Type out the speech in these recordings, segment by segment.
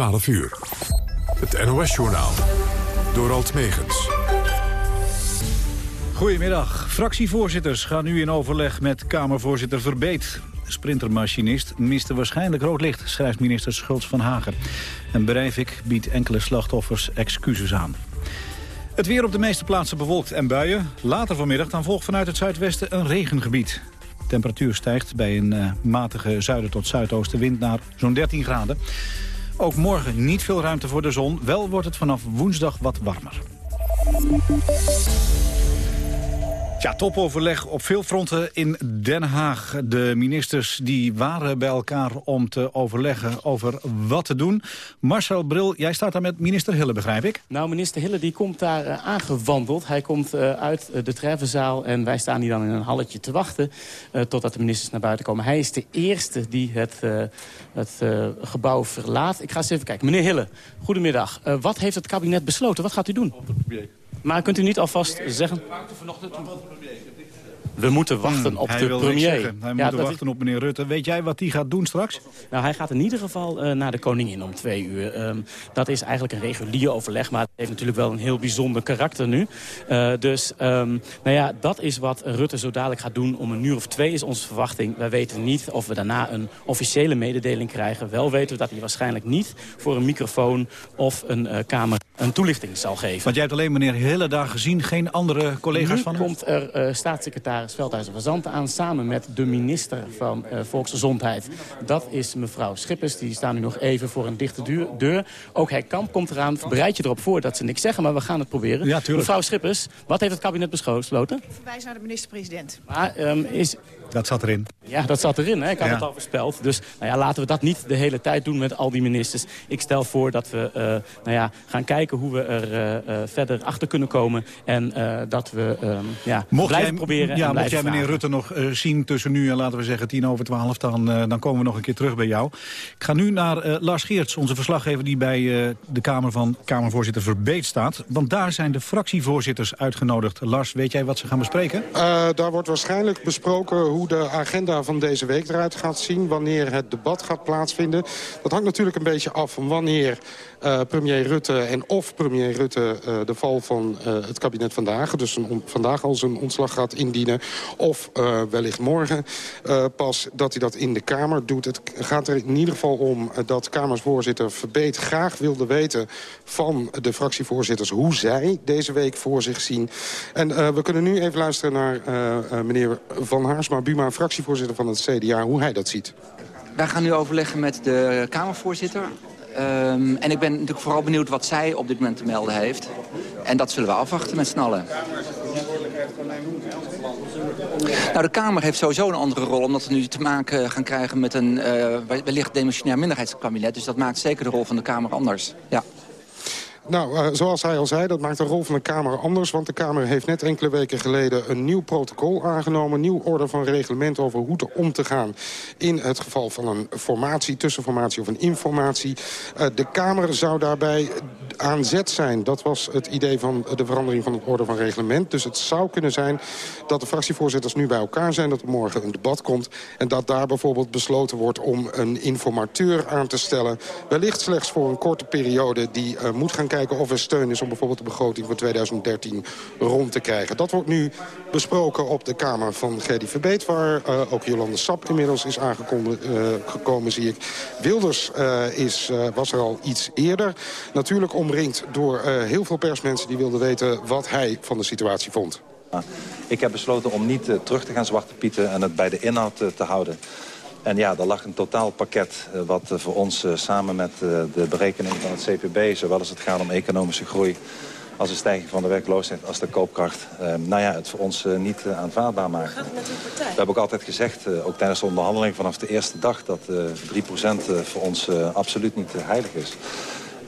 12 uur. Het NOS-journaal. Door Alt Megens. Goedemiddag. Fractievoorzitters gaan nu in overleg met Kamervoorzitter Verbeet. Sprintermachinist miste waarschijnlijk rood licht, schrijft minister Schultz van Hagen. En Breivik biedt enkele slachtoffers excuses aan. Het weer op de meeste plaatsen bewolkt en buien. Later vanmiddag dan volgt vanuit het zuidwesten een regengebied. De temperatuur stijgt bij een uh, matige zuiden tot zuidoostenwind naar zo'n 13 graden. Ook morgen niet veel ruimte voor de zon. Wel wordt het vanaf woensdag wat warmer. Ja, topoverleg op veel fronten in Den Haag. De ministers die waren bij elkaar om te overleggen over wat te doen. Marcel Bril, jij staat daar met minister Hille, begrijp ik? Nou, minister Hille die komt daar uh, aangewandeld. Hij komt uh, uit de treffenzaal en wij staan hier dan in een halletje te wachten... Uh, totdat de ministers naar buiten komen. Hij is de eerste die het, het gebouw verlaat. Ik ga eens even kijken. Meneer Hille, goedemiddag. wat heeft het kabinet besloten? Wat gaat u doen? Maar kunt u niet alvast zeggen... We moeten wachten op hij de premier. Hij Ja, moet dat wachten op meneer Rutte. Weet jij wat hij gaat doen straks? Nou, hij gaat in ieder geval uh, naar de koningin om twee uur. Um, dat is eigenlijk een regulier overleg, maar het heeft natuurlijk wel een heel bijzonder karakter nu. Uh, dus um, nou ja, dat is wat Rutte zo dadelijk gaat doen. Om een uur of twee is onze verwachting. Wij weten niet of we daarna een officiële mededeling krijgen. Wel weten we dat hij waarschijnlijk niet voor een microfoon of een uh, kamer een toelichting zal geven. Want jij hebt alleen meneer Hille daar gezien, geen andere collega's nu van hem? komt er uh, staatssecretaris Veldhuizen van Zanten aan... samen met de minister van uh, Volksgezondheid. Dat is mevrouw Schippers. Die staan nu nog even voor een dichte deur. deur. Ook Henk Kamp komt eraan. Bereid je erop voor dat ze niks zeggen, maar we gaan het proberen. Ja. Mevrouw Schippers, wat heeft het kabinet besloten? Verwijs naar de minister-president. Maar um, is... Dat zat erin. Ja, dat zat erin. Hè? Ik had Ja. het al voorspeld. Dus nou ja, laten we dat niet de hele tijd doen met al die ministers. Ik stel voor dat we uh, nou ja, gaan kijken hoe we er uh, uh, verder achter kunnen komen. En uh, dat we um, ja, Mocht blijven jij, proberen ja, mocht blijven jij meneer vragen. Rutte nog uh, zien tussen nu en laten we zeggen tien over twaalf... Dan, uh, dan komen we nog een keer terug bij jou. Ik ga nu naar uh, Lars Geerts, onze verslaggever... die bij uh, de Kamer van Kamervoorzitter Verbeet staat. Want daar zijn de fractievoorzitters uitgenodigd. Lars, weet jij wat ze gaan bespreken? Uh, daar wordt waarschijnlijk besproken hoe de agenda van deze week eruit gaat zien. Wanneer het debat gaat plaatsvinden. Dat hangt natuurlijk een beetje af van wanneer uh, premier Rutte en of premier Rutte uh, de val van uh, het kabinet vandaag... dus vandaag al zijn ontslag gaat indienen... of wellicht morgen pas dat hij dat in de Kamer doet. Het gaat er in ieder geval om dat Kamersvoorzitter Verbeet graag wilde weten... van de fractievoorzitters hoe zij deze week voor zich zien. En we kunnen nu even luisteren naar meneer Van Haarsma Buma... fractievoorzitter van het CDA, hoe hij dat ziet. Wij gaan nu overleggen met de Kamervoorzitter. Um, en ik ben natuurlijk vooral benieuwd wat zij op dit moment te melden heeft. En dat zullen we afwachten met z'n allen. Nou, de Kamer heeft sowieso een andere rol... omdat we nu te maken gaan krijgen met een uh, wellicht demissionair minderheidskabinet. Dus dat maakt zeker de rol van de Kamer anders. Ja. Nou, uh, zoals hij al zei, dat maakt de rol van de Kamer anders. Want de Kamer heeft net enkele weken geleden een nieuw protocol aangenomen. Een nieuw orde van reglement over hoe te om te gaan in het geval van een formatie, tussenformatie of een informatie. Uh, de Kamer zou daarbij aan zet zijn. Dat was het idee van de verandering van het orde van reglement. Dus het zou kunnen zijn dat de fractievoorzitters nu bij elkaar zijn... dat er morgen een debat komt en dat daar bijvoorbeeld besloten wordt... om een informateur aan te stellen. Wellicht slechts voor een korte periode die uh, moet gaan kijken of er steun is... om bijvoorbeeld de begroting voor 2013 rond te krijgen. Dat wordt nu besproken op de Kamer van Gerdy Verbeet... waar uh, ook Jolande Sap inmiddels is aangekomen, zie ik. Wilders uh, is, was er al iets eerder. Natuurlijk omringd door heel veel persmensen die wilden weten... wat hij van de situatie vond. Ik heb besloten om niet terug te gaan zwarte pieten en het bij de inhoud te houden. En ja, er lag een totaalpakket uh, wat uh, voor ons uh, samen met de berekening van het CPB... zowel als het gaat om economische groei als de stijging van de werkloosheid, als de koopkracht... Uh, nou ja, het voor ons niet aanvaardbaar maakt. We hebben ook altijd gezegd, ook tijdens de onderhandeling vanaf de eerste dag... dat uh, 3% uh, voor ons absoluut niet heilig is.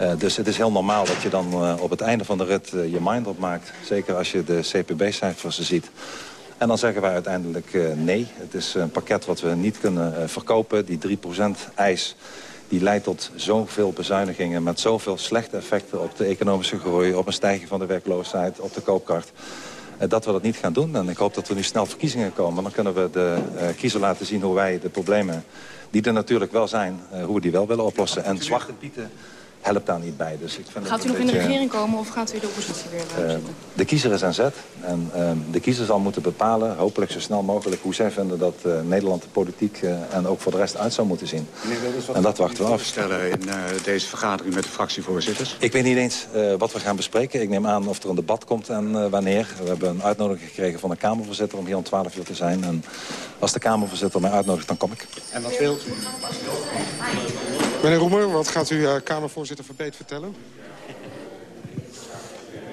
Uh, dus het is heel normaal dat je dan uh, op het einde van de rit uh, je mind opmaakt. Zeker als je de CPB-cijfers ziet. En dan zeggen wij uiteindelijk uh, nee. Het is een pakket wat we niet kunnen uh, verkopen. Die 3% eis die leidt tot zoveel bezuinigingen... met zoveel slechte effecten op de economische groei... op een stijging van de werkloosheid, op de koopkracht. dat we dat niet gaan doen. En ik hoop dat er nu snel verkiezingen komen. Dan kunnen we de kiezer laten zien hoe wij de problemen die er natuurlijk wel zijn, hoe we die wel willen oplossen. En zwarte pieten helpt daar niet bij. Dus ik vind gaat u nog in de regering komen of gaat u de oppositie weer uh, zitten? De kiezer is aan zet. En ehm, de kiezer zal moeten bepalen, hopelijk zo snel mogelijk... hoe zij vinden dat uh, Nederland de politiek uh, en ook voor de rest uit zou moeten zien. en dat wachten we af. stellen in deze vergadering met de fractievoorzitters? Ik weet niet eens wat we gaan bespreken. Ik neem aan of er een debat komt en wanneer. We hebben een uitnodiging gekregen van de Kamervoorzitter om hier om 12 uur te zijn. En als de Kamervoorzitter mij uitnodigt, dan kom ik. En wat wilt u? Meneer Roemer, wat gaat u uh, Kamervoorzitter Verbeet vertellen?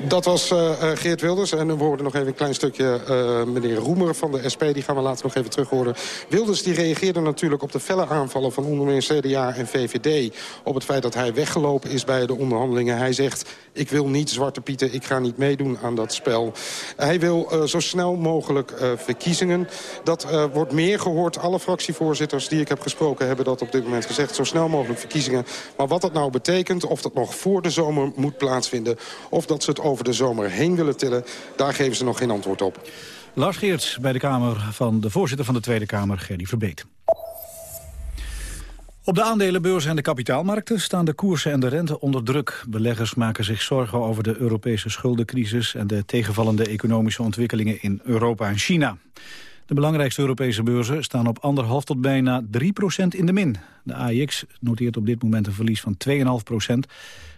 Dat was uh, Geert Wilders. En we hoorden nog even een klein stukje uh, meneer Roemer van de SP. Die gaan we later nog even terug horen. Wilders die reageerde natuurlijk op de felle aanvallen van onder meer CDA en VVD. Op het feit dat hij weggelopen is bij de onderhandelingen. Hij zegt, ik wil niet Zwarte Pieten, ik ga niet meedoen aan dat spel. Hij wil uh, zo snel mogelijk verkiezingen. Dat wordt meer gehoord. Alle fractievoorzitters die ik heb gesproken hebben dat op dit moment gezegd. Zo snel mogelijk verkiezingen. Maar wat dat nou betekent, of dat nog voor de zomer moet plaatsvinden... of dat ze het over de zomer heen willen tillen... daar geven ze nog geen antwoord op. Lars Geerts bij de Kamer van de voorzitter van de Tweede Kamer, Gerdy Verbeet. Op de aandelenbeurs en de kapitaalmarkten staan de koersen en de rente onder druk. Beleggers maken zich zorgen over de Europese schuldencrisis... en de tegenvallende economische ontwikkelingen in Europa en China. De belangrijkste Europese beurzen staan op anderhalf tot bijna 3% in de min. De AIX noteert op dit moment een verlies van 2,5 procent.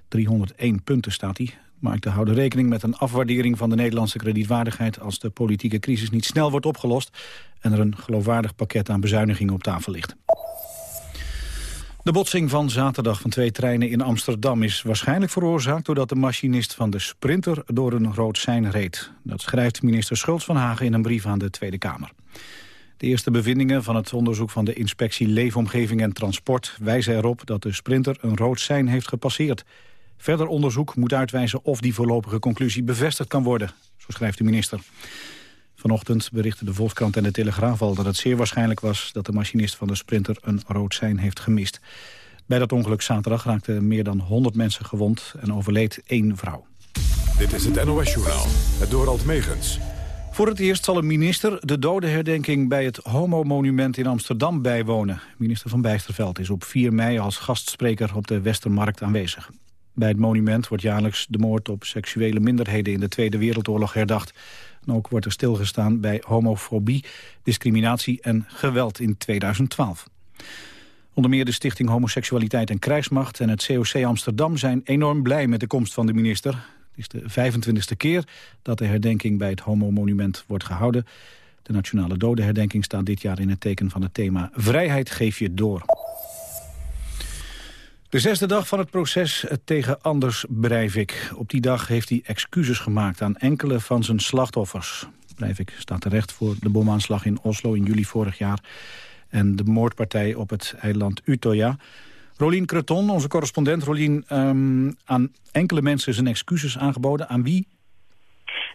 301 punten staat hij. Markten houden rekening met een afwaardering van de Nederlandse kredietwaardigheid... als de politieke crisis niet snel wordt opgelost... en er een geloofwaardig pakket aan bezuinigingen op tafel ligt. De botsing van zaterdag van twee treinen in Amsterdam is waarschijnlijk veroorzaakt doordat de machinist van de Sprinter door een rood sein reed. Dat schrijft minister Schultz van Hagen in een brief aan de Tweede Kamer. De eerste bevindingen van het onderzoek van de inspectie Leefomgeving en Transport wijzen erop dat de Sprinter een rood sein heeft gepasseerd. Verder onderzoek moet uitwijzen of die voorlopige conclusie bevestigd kan worden, zo schrijft de minister. Vanochtend berichten de Volkskrant en de Telegraaf al dat het zeer waarschijnlijk was dat de machinist van de Sprinter een rood sein heeft gemist. Bij dat ongeluk zaterdag raakten meer dan 100 mensen gewond en overleed één vrouw. Dit is het NOS-journaal, het Dorald Megens. Voor het eerst zal een minister de dodenherdenking bij het Homo-monument in Amsterdam bijwonen. Minister van Bijsterveld is op 4 mei als gastspreker op de Westermarkt aanwezig. Bij het monument wordt jaarlijks de moord op seksuele minderheden in de Tweede Wereldoorlog herdacht. En ook wordt er stilgestaan bij homofobie, discriminatie en geweld in 2012. Onder meer de Stichting Homoseksualiteit en Krijgsmacht en het COC Amsterdam zijn enorm blij met de komst van de minister. Het is de 25e keer dat de herdenking bij het homo-monument wordt gehouden. De Nationale Dodenherdenking staat dit jaar in het teken van het thema Vrijheid geef je door. De zesde dag van het proces tegen Anders Breivik. Op die dag heeft hij excuses gemaakt aan enkele van zijn slachtoffers. Breivik staat terecht voor de bomaanslag in Oslo in juli vorig jaar... en de moordpartij op het eiland Utøya. Rolien Creton, onze correspondent. Rolien, um, aan enkele mensen zijn excuses aangeboden. Aan wie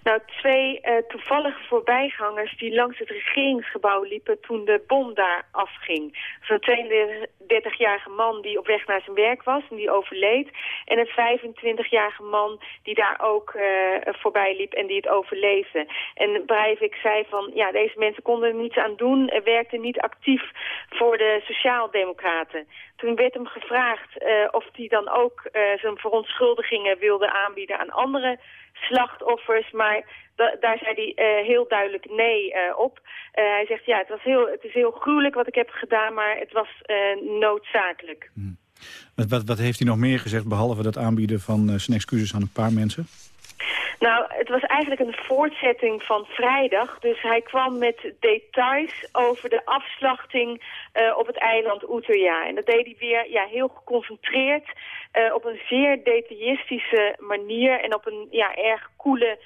nou, twee uh, toevallige voorbijgangers die langs het regeringsgebouw liepen toen de bom daar afging. Zo'n 32-jarige man die op weg naar zijn werk was en die overleed. En een 25-jarige man die daar ook uh, voorbij liep en die het overleefde. En Breivik zei van, ja, deze mensen konden er niets aan doen, werkten niet actief voor de sociaaldemocraten. Toen werd hem gevraagd uh, of hij dan ook zijn verontschuldigingen wilde aanbieden aan andere slachtoffers, maar da daar zei hij uh, heel duidelijk nee uh, op. Uh, hij zegt, ja, het, was heel, het is heel gruwelijk wat ik heb gedaan, maar het was noodzakelijk. Hmm. Wat, wat, heeft hij nog meer gezegd, behalve dat aanbieden van zijn excuses aan een paar mensen? Nou, het was eigenlijk een voortzetting van vrijdag. Dus hij kwam met details over de afslachting uh, op het eiland Utøya. En dat deed hij weer ja, heel geconcentreerd, uh, op een zeer detailistische manier en op een ja, erg koele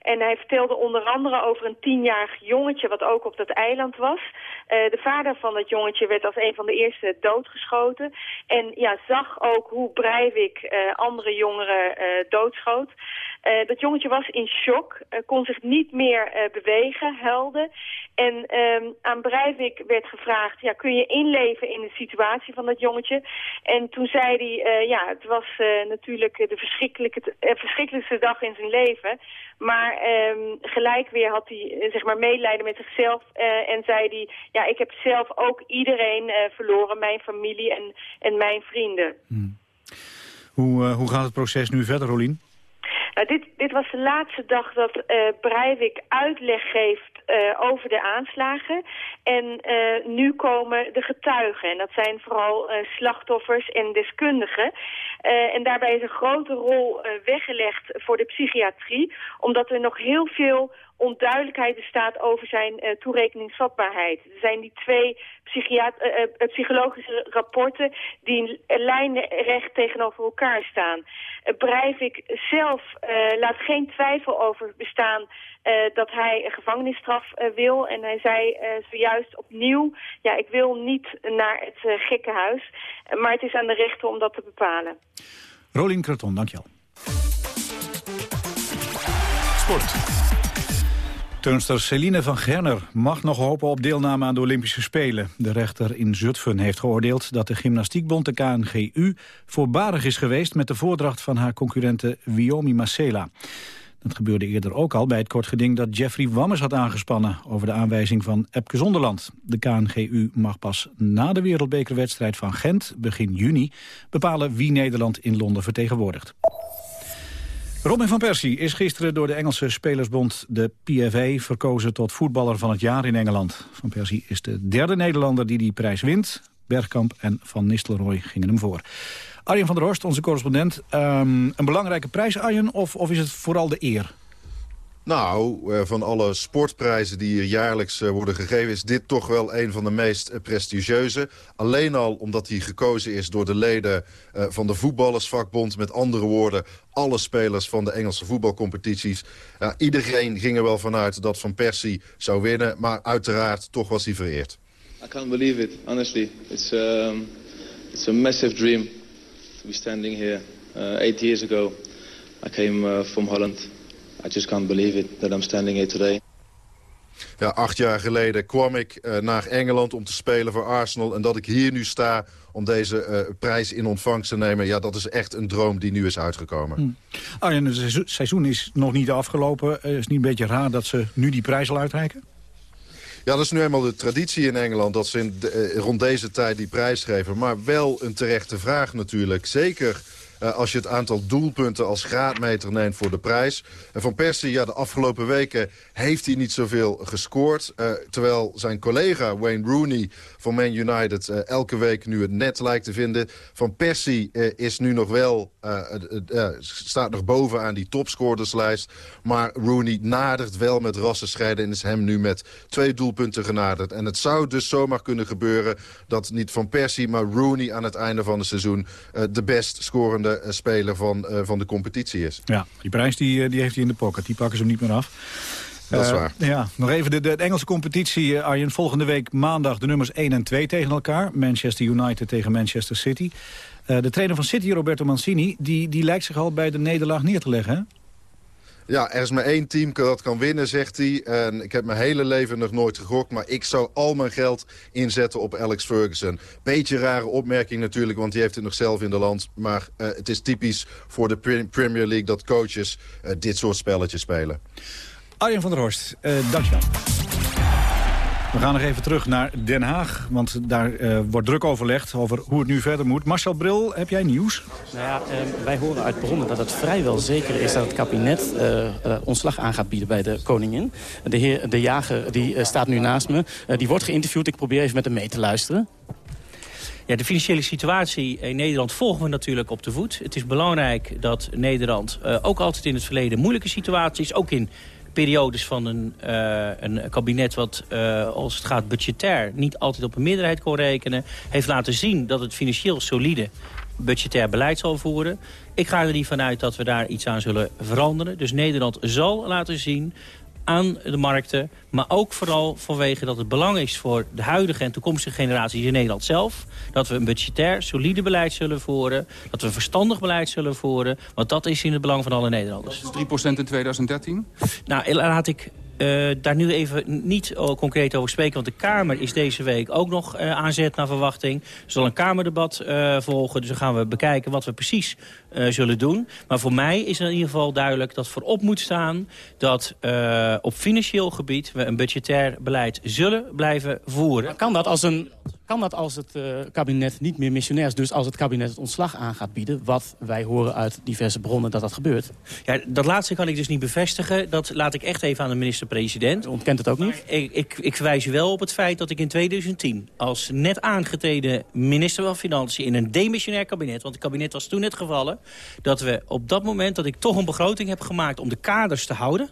En hij vertelde onder andere over een tienjarig jongetje wat ook op dat eiland was. Uh, de vader van dat jongetje werd als een van de eerste doodgeschoten. En ja, zag ook hoe Breivik uh, andere jongeren uh, doodschoot. Dat jongetje was in shock, kon zich niet meer bewegen, huilde. En um, aan Breivik werd gevraagd, ja, kun je inleven in de situatie van dat jongetje? En toen zei hij, ja, het was natuurlijk de verschrikkelijke, verschrikkelijkste dag in zijn leven. Maar um, gelijk weer had hij zeg maar medelijden met zichzelf en zei hij, ja, ik heb zelf ook iedereen verloren, mijn familie en, en mijn vrienden. Hmm. Hoe, hoe gaat het proces nu verder, Rolien? Nou, dit, dit was de laatste dag dat uh, Breivik uitleg geeft over de aanslagen. En uh, nu komen de getuigen. En dat zijn vooral slachtoffers en deskundigen. en daarbij is een grote rol weggelegd voor de psychiatrie. Omdat er nog heel veel onduidelijkheid bestaat over zijn uh, toerekeningsvatbaarheid. Er zijn die twee uh, uh, psychologische rapporten die lijnrecht tegenover elkaar staan. Breivik zelf laat geen twijfel over bestaan dat hij een gevangenisstraf wil. En hij zei zojuist opnieuw, ja, ik wil niet naar het gekkenhuis. maar het is aan de rechter om dat te bepalen. Rolien Kraton, dankjewel. Sport. Turnster Celine van Gerner mag nog hopen op deelname aan de Olympische Spelen. De rechter in Zutphen heeft geoordeeld dat de gymnastiekbond, de KNGU... voorbarig is geweest met de voordracht van haar concurrente Wiomi Marcela. Dat gebeurde eerder ook al bij het kort geding dat Jeffrey Wammers had aangespannen... over de aanwijzing van Epke Zonderland. De KNGU mag pas na de wereldbekerwedstrijd van Gent, begin juni... bepalen wie Nederland in Londen vertegenwoordigt. Robin van Persie is gisteren door de Engelse Spelersbond, de PFA, verkozen tot voetballer van het jaar in Engeland. Van Persie is de derde Nederlander die die prijs wint. Bergkamp en Van Nistelrooy gingen hem voor. Arjen van der Horst, onze correspondent. Um, een belangrijke prijs, Arjen, of, of is het vooral de eer? Nou, eh, van alle sportprijzen die hier jaarlijks eh, worden gegeven... is dit toch wel een van de meest eh, prestigieuze. Alleen al omdat hij gekozen is door de leden van de voetballersvakbond. Met andere woorden, alle spelers van de Engelse voetbalcompetities. Iedereen ging er wel vanuit dat Van Persie zou winnen. Maar uiteraard, toch was hij vereerd. I can't believe it, honestly. It's, um, it's a massive dream to be standing here. Uh, eight years ago, I came uh, from Holland... I just can't believe it that I'm standing here today. Ja, acht jaar geleden kwam ik uh, naar Engeland om te spelen voor Arsenal. En dat ik hier nu sta om deze uh, prijs in ontvangst te nemen... ja, dat is echt een droom die nu is uitgekomen. Hmm. Arjen, het seizoen is nog niet afgelopen. Uh, is het niet een beetje raar dat ze nu die prijs al uitreiken? Ja, dat is nu eenmaal de traditie in Engeland... dat ze in de, rond deze tijd die prijs geven. Maar wel een terechte vraag natuurlijk. Zeker uh, als je het aantal doelpunten als graadmeter neemt voor de prijs. En Van Persie, ja, de afgelopen weken heeft hij niet zoveel gescoord. Uh, terwijl zijn collega Wayne Rooney van Man United uh, elke week nu het net lijkt te vinden. Van Persie is nu nog wel, staat nog bovenaan die topscorerslijst. Maar Rooney nadert wel met rassenscheiden en is hem nu met twee doelpunten genaderd. En het zou dus zomaar kunnen gebeuren dat niet Van Persie, maar Rooney aan het einde van het seizoen de best scorende eh, speler van, eh, van de competitie is. Ja, die prijs die, eh, die heeft hij in de pocket. Die pakken ze hem niet meer af. Dat is waar. ja, nog even de, de, Engelse competitie, Arjen. Volgende week maandag de nummers 1 en 2 tegen elkaar. Manchester United tegen Manchester City. de trainer van City, Roberto Mancini, die, die lijkt zich al bij de nederlaag neer te leggen, hè? Ja, er is maar één team dat kan winnen, zegt hij. En ik heb mijn hele leven nog nooit gegokt... maar ik zou al mijn geld inzetten op Alex Ferguson. Beetje rare opmerking natuurlijk, want die heeft het nog zelf in de land. Maar uh, het is typisch voor de Premier League dat coaches uh, dit soort spelletjes spelen. Arjen van der Horst, uh, dankjewel. We gaan nog even terug naar Den Haag, want daar uh, wordt druk overlegd over hoe het nu verder moet. Marcel Bril, heb jij nieuws? Nou ja, uh, wij horen uit bronnen dat het vrijwel zeker is dat het kabinet uh, ontslag aan gaat bieden bij de koningin. De heer De Jager die, staat nu naast me. die wordt geïnterviewd, ik probeer even met hem mee te luisteren. Ja, de financiële situatie in Nederland volgen we natuurlijk op de voet. Het is belangrijk dat Nederland ook altijd in het verleden moeilijke situaties... ook in periodes van een, uh, een kabinet wat, uh, als het gaat budgetair... niet altijd op een meerderheid kon rekenen... heeft laten zien dat het financieel solide budgetair beleid zal voeren. Ik ga er niet vanuit dat we daar iets aan zullen veranderen. Dus Nederland zal laten zien aan de markten. Maar ook vooral vanwege dat het belang is voor de huidige en toekomstige generaties in Nederland zelf. Dat we een budgetair, solide beleid zullen voeren. Dat we een verstandig beleid zullen voeren. Want dat is in het belang van alle Nederlanders. Dat is 3% in 2013? Nou, laat ik uh, daar nu even niet concreet over spreken. Want de Kamer is deze week ook nog uh, aanzet naar verwachting. Er zal een Kamerdebat volgen. Dus dan gaan we bekijken wat we precies zullen doen. Maar voor mij is er in ieder geval duidelijk dat voorop moet staan... dat op financieel gebied we een budgetair beleid zullen blijven voeren. Kan dat als een kan dat als het uh, kabinet niet meer missionair is... dus als het kabinet het ontslag aan gaat bieden... wat wij horen uit diverse bronnen dat dat gebeurt? Ja, dat laatste kan ik dus niet bevestigen. Dat laat ik echt even aan de minister-president. Ontkent het ook niet? Ik, ik, ik verwijs wel op het feit dat ik in 2010... als net aangetreden minister van Financiën in een demissionair kabinet... want het kabinet was toen net gevallen... dat we op dat moment dat ik toch een begroting heb gemaakt... om de kaders te houden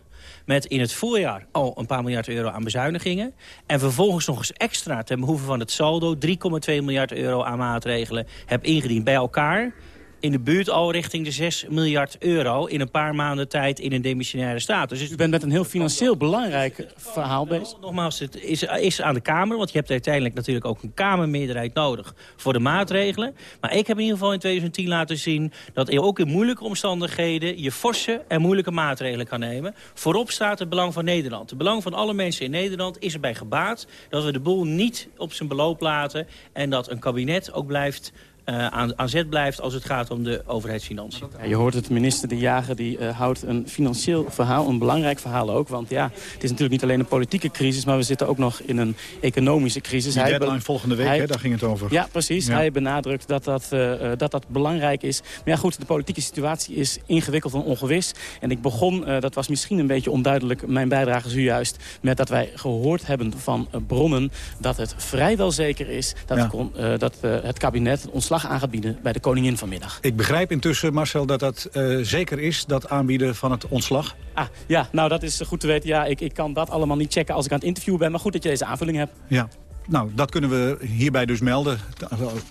met in het voorjaar al een paar miljard euro aan bezuinigingen. En vervolgens nog eens extra ten behoeve van het saldo 3,2 miljard euro aan maatregelen heb ingediend. Bij elkaar in de buurt al richting de 6 miljard euro... in een paar maanden tijd in een demissionaire staat. Dus u bent met een heel financieel belangrijk verhaal bezig. Nogmaals, het is, is aan de Kamer, want je hebt uiteindelijk natuurlijk ook een Kamermeerderheid nodig voor de maatregelen. Maar ik heb in ieder geval in 2010 laten zien dat je ook in moeilijke omstandigheden je forse en moeilijke maatregelen kan nemen. Voorop staat het belang van Nederland. Het belang van alle mensen in Nederland is erbij gebaat dat we de boel niet op zijn beloop laten en dat een kabinet ook blijft uh, aan, aan zet blijft als het gaat om de overheidsfinanciën. Ja, je hoort het, minister De Jager die uh, houdt een financieel verhaal, een belangrijk verhaal ook. Want ja, het is natuurlijk niet alleen een politieke crisis, maar we zitten ook nog in een economische crisis. Die deadline volgende week, hij, hè, daar ging het over. Ja, precies. Ja. Hij benadrukt dat dat, uh, dat dat belangrijk is. Maar ja goed, de politieke situatie is ingewikkeld en ongewis. En ik begon, dat was misschien een beetje onduidelijk, mijn bijdrage zojuist... met dat wij gehoord hebben van bronnen dat het vrijwel zeker is... dat, ja. kon, dat het kabinet ontslag ontslag aan gaat bieden bij de koningin vanmiddag. Ik begrijp intussen, Marcel, dat dat uh, zeker is, dat aanbieden van het ontslag. Ah, ja, nou dat is goed te weten. Ja, ik, ik kan dat allemaal niet checken als ik aan het interview ben. Maar goed dat je deze aanvulling hebt. Ja, nou, dat kunnen we hierbij dus melden.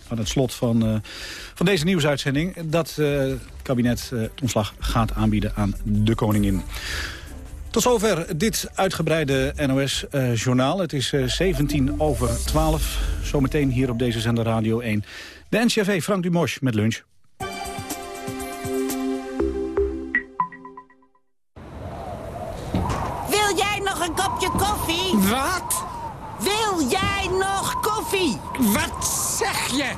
Aan het slot van, uh, van deze nieuwsuitzending. Dat uh, het kabinet uh, het ontslag gaat aanbieden aan de koningin. Tot zover dit uitgebreide NOS-journaal. het is 17 over 12. Zometeen hier op deze zender Radio 1. De NCRV Frank Dumos met lunch. Wil jij nog een kopje koffie? Wat? Wil jij nog koffie? Wat zeg je?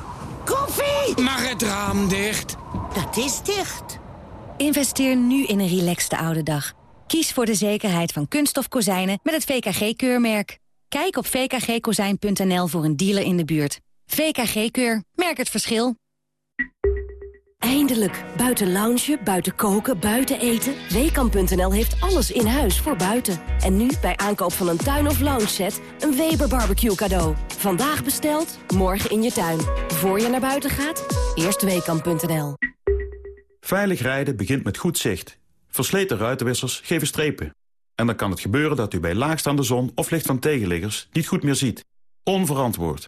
Koffie! Mag het raam dicht? Dat is dicht. Investeer nu in een relaxte oude dag. Kies voor de zekerheid van kunststof kozijnen met het VKG-keurmerk. Kijk op vkgkozijn.nl voor een dealer in de buurt. VKG-keur. Merk het verschil. Eindelijk. Buiten loungen, buiten koken, buiten eten. Weekamp.nl heeft alles in huis voor buiten. En nu bij aankoop van een tuin- of loungeset een Weber barbecue cadeau. Vandaag besteld, morgen in je tuin. Voor je naar buiten gaat, eerst Weekamp.nl. Veilig rijden begint met goed zicht. Versleten ruitenwissers geven strepen. En dan kan het gebeuren dat u bij laagstaande zon of licht van tegenliggers niet goed meer ziet. Onverantwoord.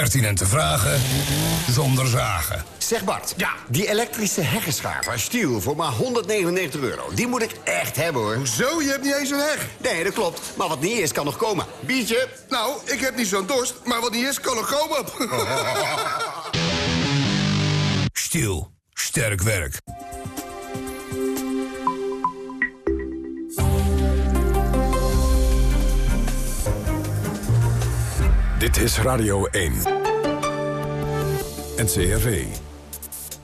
Pertinente vragen zonder zagen. Zeg Bart, ja. die elektrische heggenschaar van Stiel voor maar 199 euro... die moet ik echt hebben, hoor. Zo, je hebt niet eens een heg? Nee, dat klopt. Maar wat niet is, kan nog komen. Biertje? Nou, ik heb niet zo'n dorst, maar wat niet is, kan nog komen. Stiel. Sterk werk. Dit is Radio 1. NCRV.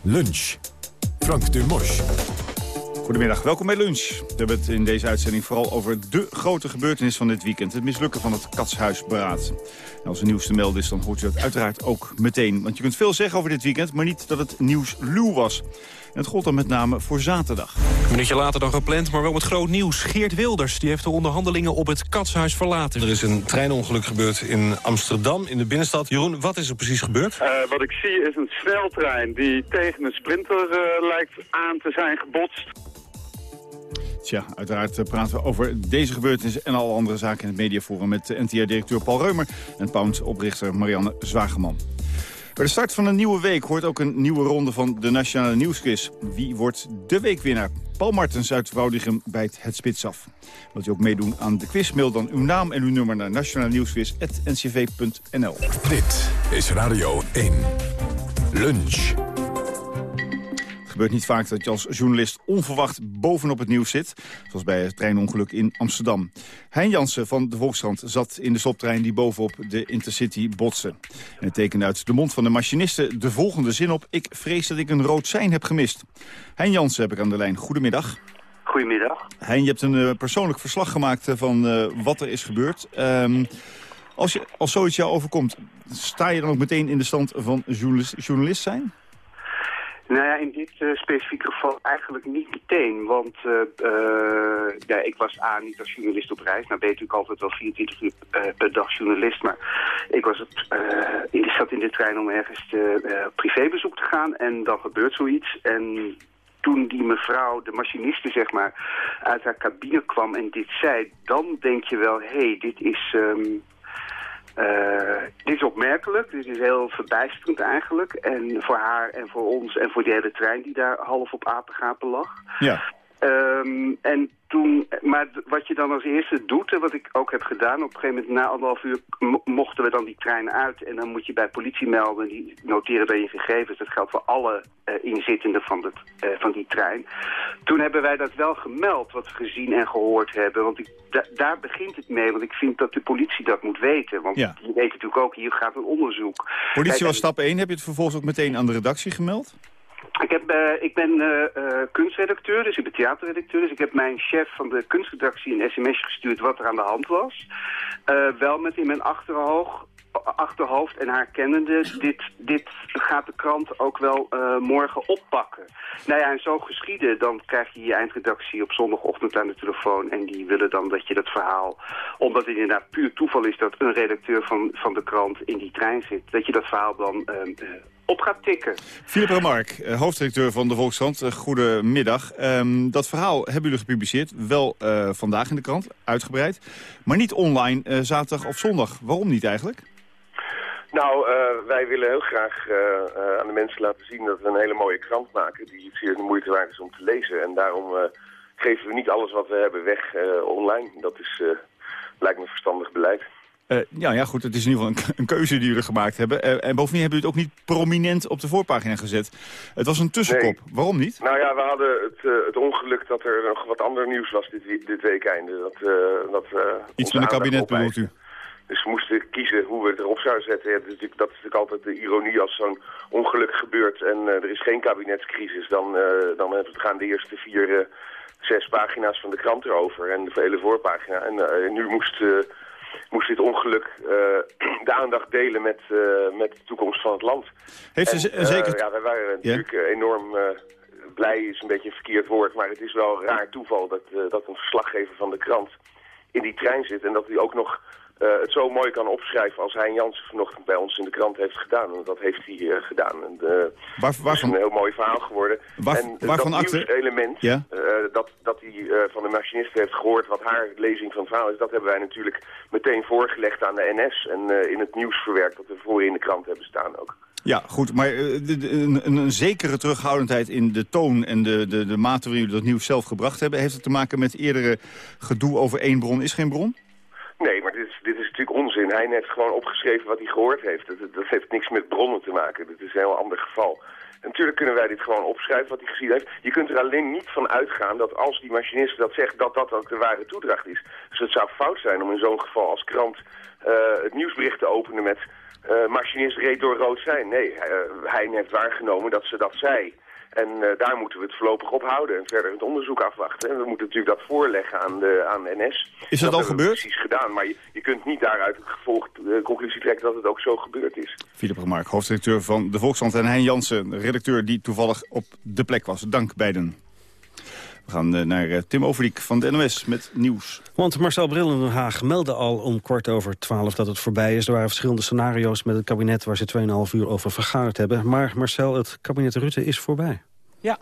Lunch. Frank Dumos. Goedemiddag, welkom bij Lunch. We hebben het in deze uitzending vooral over de grote gebeurtenis van dit weekend. Het mislukken van het Katshuisberaad. Nou, als er nieuws te melden is, dan hoort u dat uiteraard ook meteen. Want je kunt veel zeggen over dit weekend, maar niet dat het nieuws luw was. En het gold dan met name voor zaterdag. Een minuutje later dan gepland, maar wel met groot nieuws. Geert Wilders die heeft de onderhandelingen op het Katshuis verlaten. Er is een treinongeluk gebeurd in Amsterdam, in de binnenstad. Jeroen, wat is er precies gebeurd? Uh, wat ik zie is een sneltrein die tegen een sprinter uh, lijkt aan te zijn gebotst. Tja, uiteraard eh, praten we over deze gebeurtenis en alle andere zaken in het mediaforum... met NTR-directeur Paul Reumer en Pound-oprichter Marianne Zwageman. Bij de start van een nieuwe week hoort ook een nieuwe ronde van de Nationale Nieuwsquiz. Wie wordt de weekwinnaar? Paul Martens uit Woudichem bijt het spits af. Wilt u ook meedoen aan de quiz? Mail dan uw naam en uw nummer naar nationalenieuwsquiz.ncv.nl. Dit is Radio 1. Lunch. Het gebeurt niet vaak dat je als journalist onverwacht bovenop het nieuws zit. Zoals bij het treinongeluk in Amsterdam. Hein Jansen van de Volkskrant zat in de stoptrein die bovenop de Intercity botste. En het tekende uit de mond van de machiniste de volgende zin op. Ik vrees dat ik een rood sein heb gemist. Hein Jansen heb ik aan de lijn. Goedemiddag. Goedemiddag. Hein, je hebt een uh, persoonlijk verslag gemaakt uh, van uh, wat er is gebeurd. Um, als, je, als zoiets jou overkomt, sta je dan ook meteen in de stand van journalist, journalist zijn? Nou ja, in dit uh, specifieke geval eigenlijk niet meteen. Want uh, uh, ja, ik was A, niet als journalist op reis. Nou ben je natuurlijk altijd wel 24 uur per dag journalist. Maar ik was het, in de, zat in de trein om ergens te, privébezoek te gaan. En dan gebeurt zoiets. En toen die mevrouw, de machiniste zeg maar, uit haar cabine kwam en dit zei... dan denk je wel, hé, hey, dit is... Um, uh, dit is opmerkelijk, dit is heel verbijsterend eigenlijk. En voor haar en voor ons en voor die hele trein die daar half op apengapen lag. Ja. Um, en toen, maar wat je dan als eerste doet, en wat ik ook heb gedaan, op een gegeven moment na anderhalf uur mochten we dan die trein uit. En dan moet je bij politie melden, die noteren dan je gegevens. Dat geldt voor alle uh, inzittenden van, het, uh, van die trein. Toen hebben wij dat wel gemeld, wat we gezien en gehoord hebben. Want ik, da daar begint het mee, want ik vind dat de politie dat moet weten. Want ja. je weet natuurlijk ook, hier gaat een onderzoek. Politie was stap 1, heb je het vervolgens ook meteen aan de redactie gemeld? Ik, heb, uh, ik ben uh, uh, kunstredacteur, dus ik ben theaterredacteur. Dus ik heb mijn chef van de kunstredactie een sms gestuurd wat er aan de hand was. wel met in mijn achterhoofd en haar kennende, dit, dit gaat de krant ook wel morgen oppakken. Nou ja, en zo geschieden, dan krijg je je eindredactie op zondagochtend aan de telefoon. En die willen dan dat je dat verhaal, omdat het inderdaad puur toeval is dat een redacteur van, van de krant in die trein zit. Dat je dat verhaal dan op gaat tikken. Philip Remark, hoofdredacteur van de Volkskrant. Goedemiddag. Um, dat verhaal hebben jullie gepubliceerd. Wel uh, vandaag in de krant, uitgebreid. Maar niet online, uh, zaterdag of zondag. Waarom niet eigenlijk? Nou, uh, wij willen heel graag aan de mensen laten zien dat we een hele mooie krant maken... die zeer de moeite waard is om te lezen. En daarom geven we niet alles wat we hebben weg online. Dat is, lijkt me verstandig beleid. Uh, ja, ja, goed, het is in ieder geval een, een keuze die jullie gemaakt hebben. Uh, en bovendien hebben jullie het ook niet prominent op de voorpagina gezet. Het was een tussenkop. Nee. Waarom niet? Nou ja, we hadden het, uh, het ongeluk dat er nog wat ander nieuws was dit, dit weekende. Dat, dat, Iets met een kabinet bedoelt u? Dus we moesten kiezen hoe we het erop zouden zetten. Ja, dat, is dat is natuurlijk altijd de ironie als zo'n ongeluk gebeurt en er is geen kabinetscrisis. Dan, dan gaan de eerste vier, zes pagina's van de krant erover en de hele voorpagina. En nu moest moest dit ongeluk uh, de aandacht delen met, uh, met de toekomst van het land. Heeft ze en, zeker... Ja, wij waren natuurlijk yeah. enorm blij, is een beetje een verkeerd woord, maar het is wel een raar toeval dat, dat een verslaggever van de krant in die trein zit en dat hij ook nog uh, het zo mooi kan opschrijven als Hein Jansen vanochtend bij ons in de krant heeft gedaan. En dat heeft hij uh, gedaan. En, uh, Waar, waarvan, is een heel mooi verhaal geworden. Waar, en waarvan dat acte? element, ja? dat, dat hij van de machinist heeft gehoord wat haar lezing van het verhaal is, dat hebben wij natuurlijk meteen voorgelegd aan de NS en in het nieuws verwerkt dat we voor in de krant hebben staan ook. Ja, goed, maar een, een, zekere terughoudendheid in de toon en de, de, de mate waarin jullie dat nieuws zelf gebracht hebben... heeft het te maken met eerdere gedoe over één bron is geen bron? Nee, maar dit is, dit is natuurlijk onzin. Hij heeft gewoon opgeschreven wat hij gehoord heeft. Dat, dat heeft niks met bronnen te maken. Dit is een heel ander geval. Natuurlijk kunnen wij dit gewoon opschrijven wat hij gezien heeft. Je kunt er alleen niet van uitgaan dat als die machinist dat zegt, dat dat ook de ware toedracht is. Dus het zou fout zijn om in zo'n geval als krant uh, het nieuwsbericht te openen met... Uh, machinist reed door rood zijn. Nee, uh, hij heeft waargenomen dat ze dat zei. En eh, daar moeten we het voorlopig op houden en verder het onderzoek afwachten. En we moeten natuurlijk dat voorleggen aan de, aan NS. Is dat, al gebeurd? precies gedaan, maar je, je kunt niet daaruit het gevolg, de conclusie trekken dat het ook zo gebeurd is. Philip Remark, hoofdredacteur van De Volkskrant en Hein Jansen, redacteur die toevallig op de plek was. Dank beiden. We gaan eh, naar eh, Tim Overdiek van de NOS met nieuws. Want Marcel Bril in Den Haag meldde al om kwart over twaalf dat het voorbij is. Er waren verschillende scenario's met het kabinet waar ze 2,5 uur over vergaderd hebben. Maar Marcel, het kabinet Rutte is voorbij. Ja,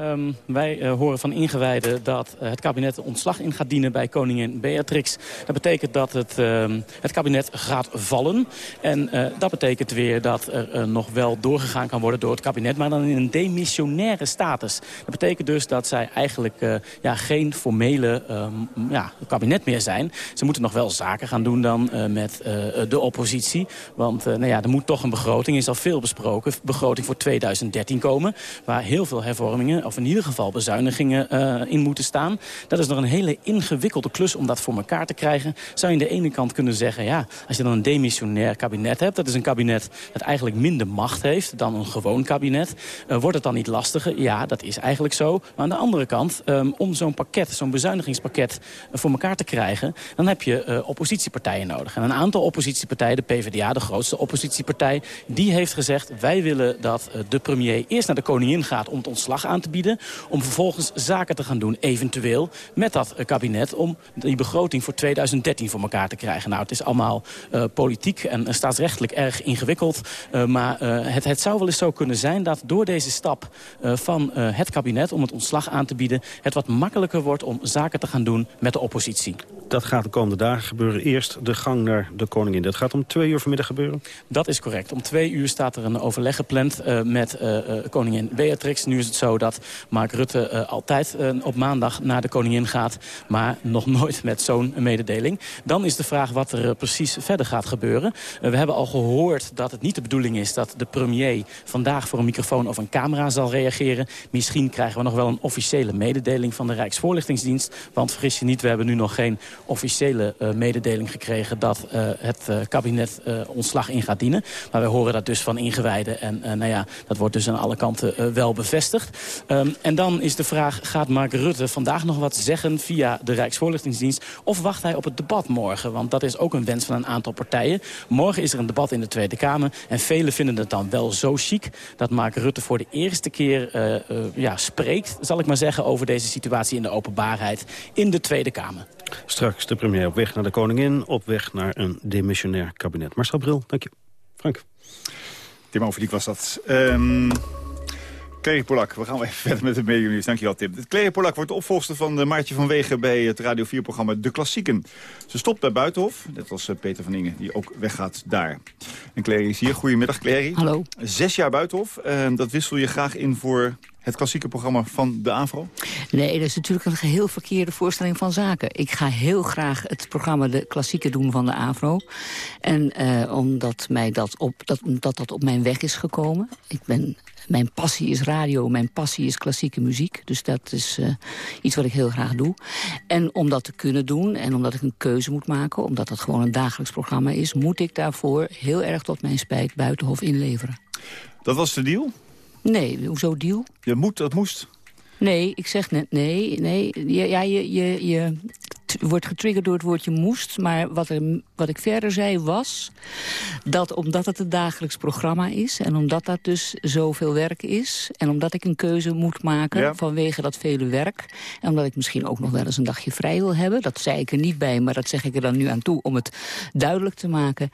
Um, wij uh, horen van ingewijden dat uh, het kabinet ontslag in gaat dienen bij koningin Beatrix. Dat betekent dat het, uh, het kabinet gaat vallen. En uh, dat betekent weer dat er nog wel doorgegaan kan worden door het kabinet. Maar dan in een demissionaire status. Dat betekent dus dat zij eigenlijk ja, geen formele um, ja, kabinet meer zijn. Ze moeten nog wel zaken gaan doen dan met de oppositie. Want nou ja, er moet toch een begroting, is al veel besproken, begroting voor 2013 komen. Waar heel veel hervormingen of in ieder geval bezuinigingen uh, in moeten staan. Dat is nog een hele ingewikkelde klus om dat voor elkaar te krijgen. Zou je aan de ene kant kunnen zeggen, ja, als je dan een demissionair kabinet hebt... dat is een kabinet dat eigenlijk minder macht heeft dan een gewoon kabinet. Uh, wordt het dan niet lastiger? Ja, dat is eigenlijk zo. Maar aan de andere kant, um, om zo'n pakket, zo'n bezuinigingspakket uh, voor elkaar te krijgen... dan heb je oppositiepartijen nodig. En een aantal oppositiepartijen, de PvdA, de grootste oppositiepartij... die heeft gezegd, wij willen dat de premier eerst naar de koningin gaat om het ontslag aan te bieden om vervolgens zaken te gaan doen, eventueel met dat kabinet... om die begroting voor 2013 voor elkaar te krijgen. Nou, het is allemaal uh, politiek en staatsrechtelijk erg ingewikkeld. Uh, maar uh, het, het zou wel eens zo kunnen zijn dat door deze stap van het kabinet... om het ontslag aan te bieden, het wat makkelijker wordt om zaken te gaan doen met de oppositie. Dat gaat de komende dagen gebeuren. Eerst de gang naar de koningin. Dat gaat om twee uur vanmiddag gebeuren? Dat is correct. Om twee uur staat er een overleg gepland met koningin Beatrix. Nu is het zo dat Mark Rutte uh, altijd uh, op maandag naar de koningin gaat... maar nog nooit met zo'n mededeling. Dan is de vraag wat er uh, precies verder gaat gebeuren. we hebben al gehoord dat het niet de bedoeling is... dat de premier vandaag voor een microfoon of een camera zal reageren. Misschien krijgen we nog wel een officiële mededeling van de Rijksvoorlichtingsdienst. Want vergis je niet, we hebben nu nog geen officiële mededeling gekregen... dat het kabinet ontslag in gaat dienen. Maar we horen dat dus van ingewijden. En nou ja, dat wordt dus aan alle kanten wel bevestigd. Um, en dan is de vraag, gaat Mark Rutte vandaag nog wat zeggen via de Rijksvoorlichtingsdienst? Of wacht hij op het debat morgen? Want dat is ook een wens van een aantal partijen. Morgen is er een debat in de Tweede Kamer. En velen vinden het dan wel zo chic dat Mark Rutte voor de eerste keer uh, uh, ja, spreekt, zal ik maar zeggen, over deze situatie in de openbaarheid in de Tweede Kamer. Straks de premier op weg naar de koningin, op weg naar een demissionair kabinet. Marcel Bril, dank je. Frank. Tim Overdiek was dat. Um... Clary Polak, we gaan even verder met de media Dankjewel, Tim. Clary Polak wordt de opvolgster van de Maartje van Wegen... bij het Radio 4-programma De Klassieken. Ze stopt bij Buitenhof, net als eh, Peter van Ingen, die ook weggaat daar. En Clary is hier. Goedemiddag, Clary. Hallo. Zes jaar Buitenhof. Uh, dat wissel je graag in voor het klassieke programma van de AVRO? Nee, dat is natuurlijk een geheel verkeerde voorstelling van zaken. Ik ga heel graag het programma De Klassieke doen van de AVRO. En uh, omdat, mij dat, op, dat, omdat dat op mijn weg is gekomen. Ik ben mijn passie is radio, mijn passie is klassieke muziek. Dus dat is uh, iets wat ik heel graag doe. En om dat te kunnen doen en omdat ik een keuze moet maken... omdat dat gewoon een dagelijks programma is... moet ik daarvoor heel erg tot mijn spijt Buitenhof inleveren. Dat was de deal? Nee, hoezo deal? Je moet, dat moest. Nee, ik zeg net nee. nee. Ja, je, je, je wordt getriggerd door het woordje moest. Maar wat, er, wat ik verder zei was dat omdat het een dagelijks programma is... en omdat dat dus zoveel werk is... en omdat ik een keuze moet maken vanwege dat vele werk... en omdat ik misschien ook nog wel eens een dagje vrij wil hebben... dat zei ik er niet bij, maar dat zeg ik er dan nu aan toe... om het duidelijk te maken,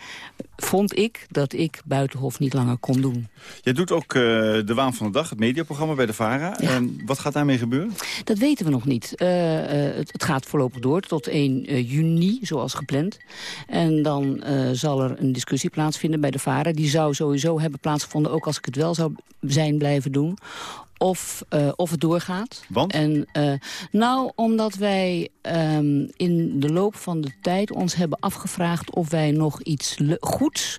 vond ik dat ik Buitenhof niet langer kon doen. Jij doet ook uh, De Waan van de Dag, het mediaprogramma bij de VARA. En wat gaat daarmee gebeuren? Dat weten we nog niet. Uh, uh, het, het, gaat voorlopig door tot 1 uh, juni, zoals gepland. En dan zal er een discussie plaatsvinden bij de VARA. Die zou sowieso hebben plaatsgevonden, ook als ik het wel zou zijn blijven doen of, uh, of het doorgaat. Want? En, uh, nou, omdat wij um, in de loop van de tijd ons hebben afgevraagd... of wij nog iets goeds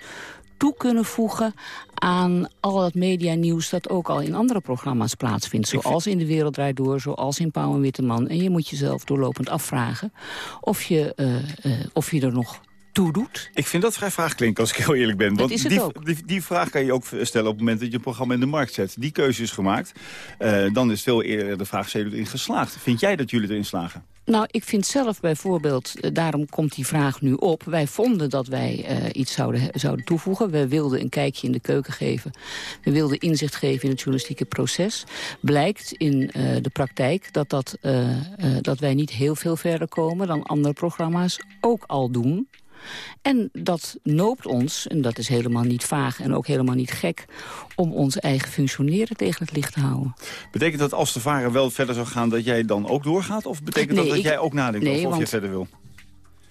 toe kunnen voegen aan al het medianieuws dat ook al in andere programma's plaatsvindt. Zoals in De Wereld Draait Door, zoals in Pauw en Witteman. En je moet jezelf doorlopend afvragen of je, uh, uh, of je er nog toedoet. Ik vind dat vrij vraagklink, als ik heel eerlijk ben. Want is het die, ook. Die, die vraag kan je ook stellen op het moment dat je een programma in de markt zet. Die keuze is gemaakt. Eh, dan is veel eerder de vraag, zijn jullie erin geslaagd? Vind jij dat jullie erin slagen? Nou, ik vind zelf bijvoorbeeld, eh, daarom komt die vraag nu op... wij vonden dat wij eh, iets zouden, zouden toevoegen. We wilden een kijkje in de keuken geven. We wilden inzicht geven in het journalistieke proces. Blijkt in de praktijk dat, dat, dat wij niet heel veel verder komen... dan andere programma's ook al doen. En dat noopt ons, en dat is helemaal niet vaag en ook helemaal niet gek... om ons eigen functioneren tegen het licht te houden. Betekent dat als de varen wel verder zou gaan dat jij dan ook doorgaat? Of betekent Nee, dat dat ik- jij ook nadenkt nee, over of je verder wil?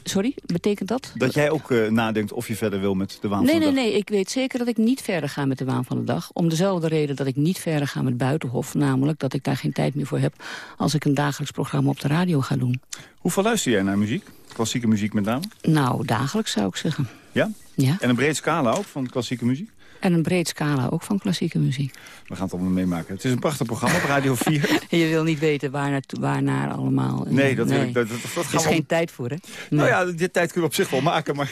Sorry, betekent dat? Dat jij ook eh, nadenkt of je verder wil met de waan Nee, van de nee, dag? nee. Ik weet zeker dat ik niet verder ga met de waan van de dag. Om dezelfde reden dat ik niet verder ga met Buitenhof. Namelijk dat ik daar geen tijd meer voor heb als ik een dagelijks programma op de radio ga doen. Hoeveel luister jij naar muziek? Klassieke muziek met name? Nou, dagelijks zou ik zeggen. Ja? Ja. En een breed scala ook van klassieke muziek? En een breed scala ook van klassieke muziek. We gaan het allemaal meemaken. Het is een prachtig programma op Radio 4. En je wil niet weten waar waarnaar allemaal. Nee, dat wil ik- dat- dat- Er is we- geen tijd voor, hè? Nou ja, dit tijd kunnen we op zich wel maken, maar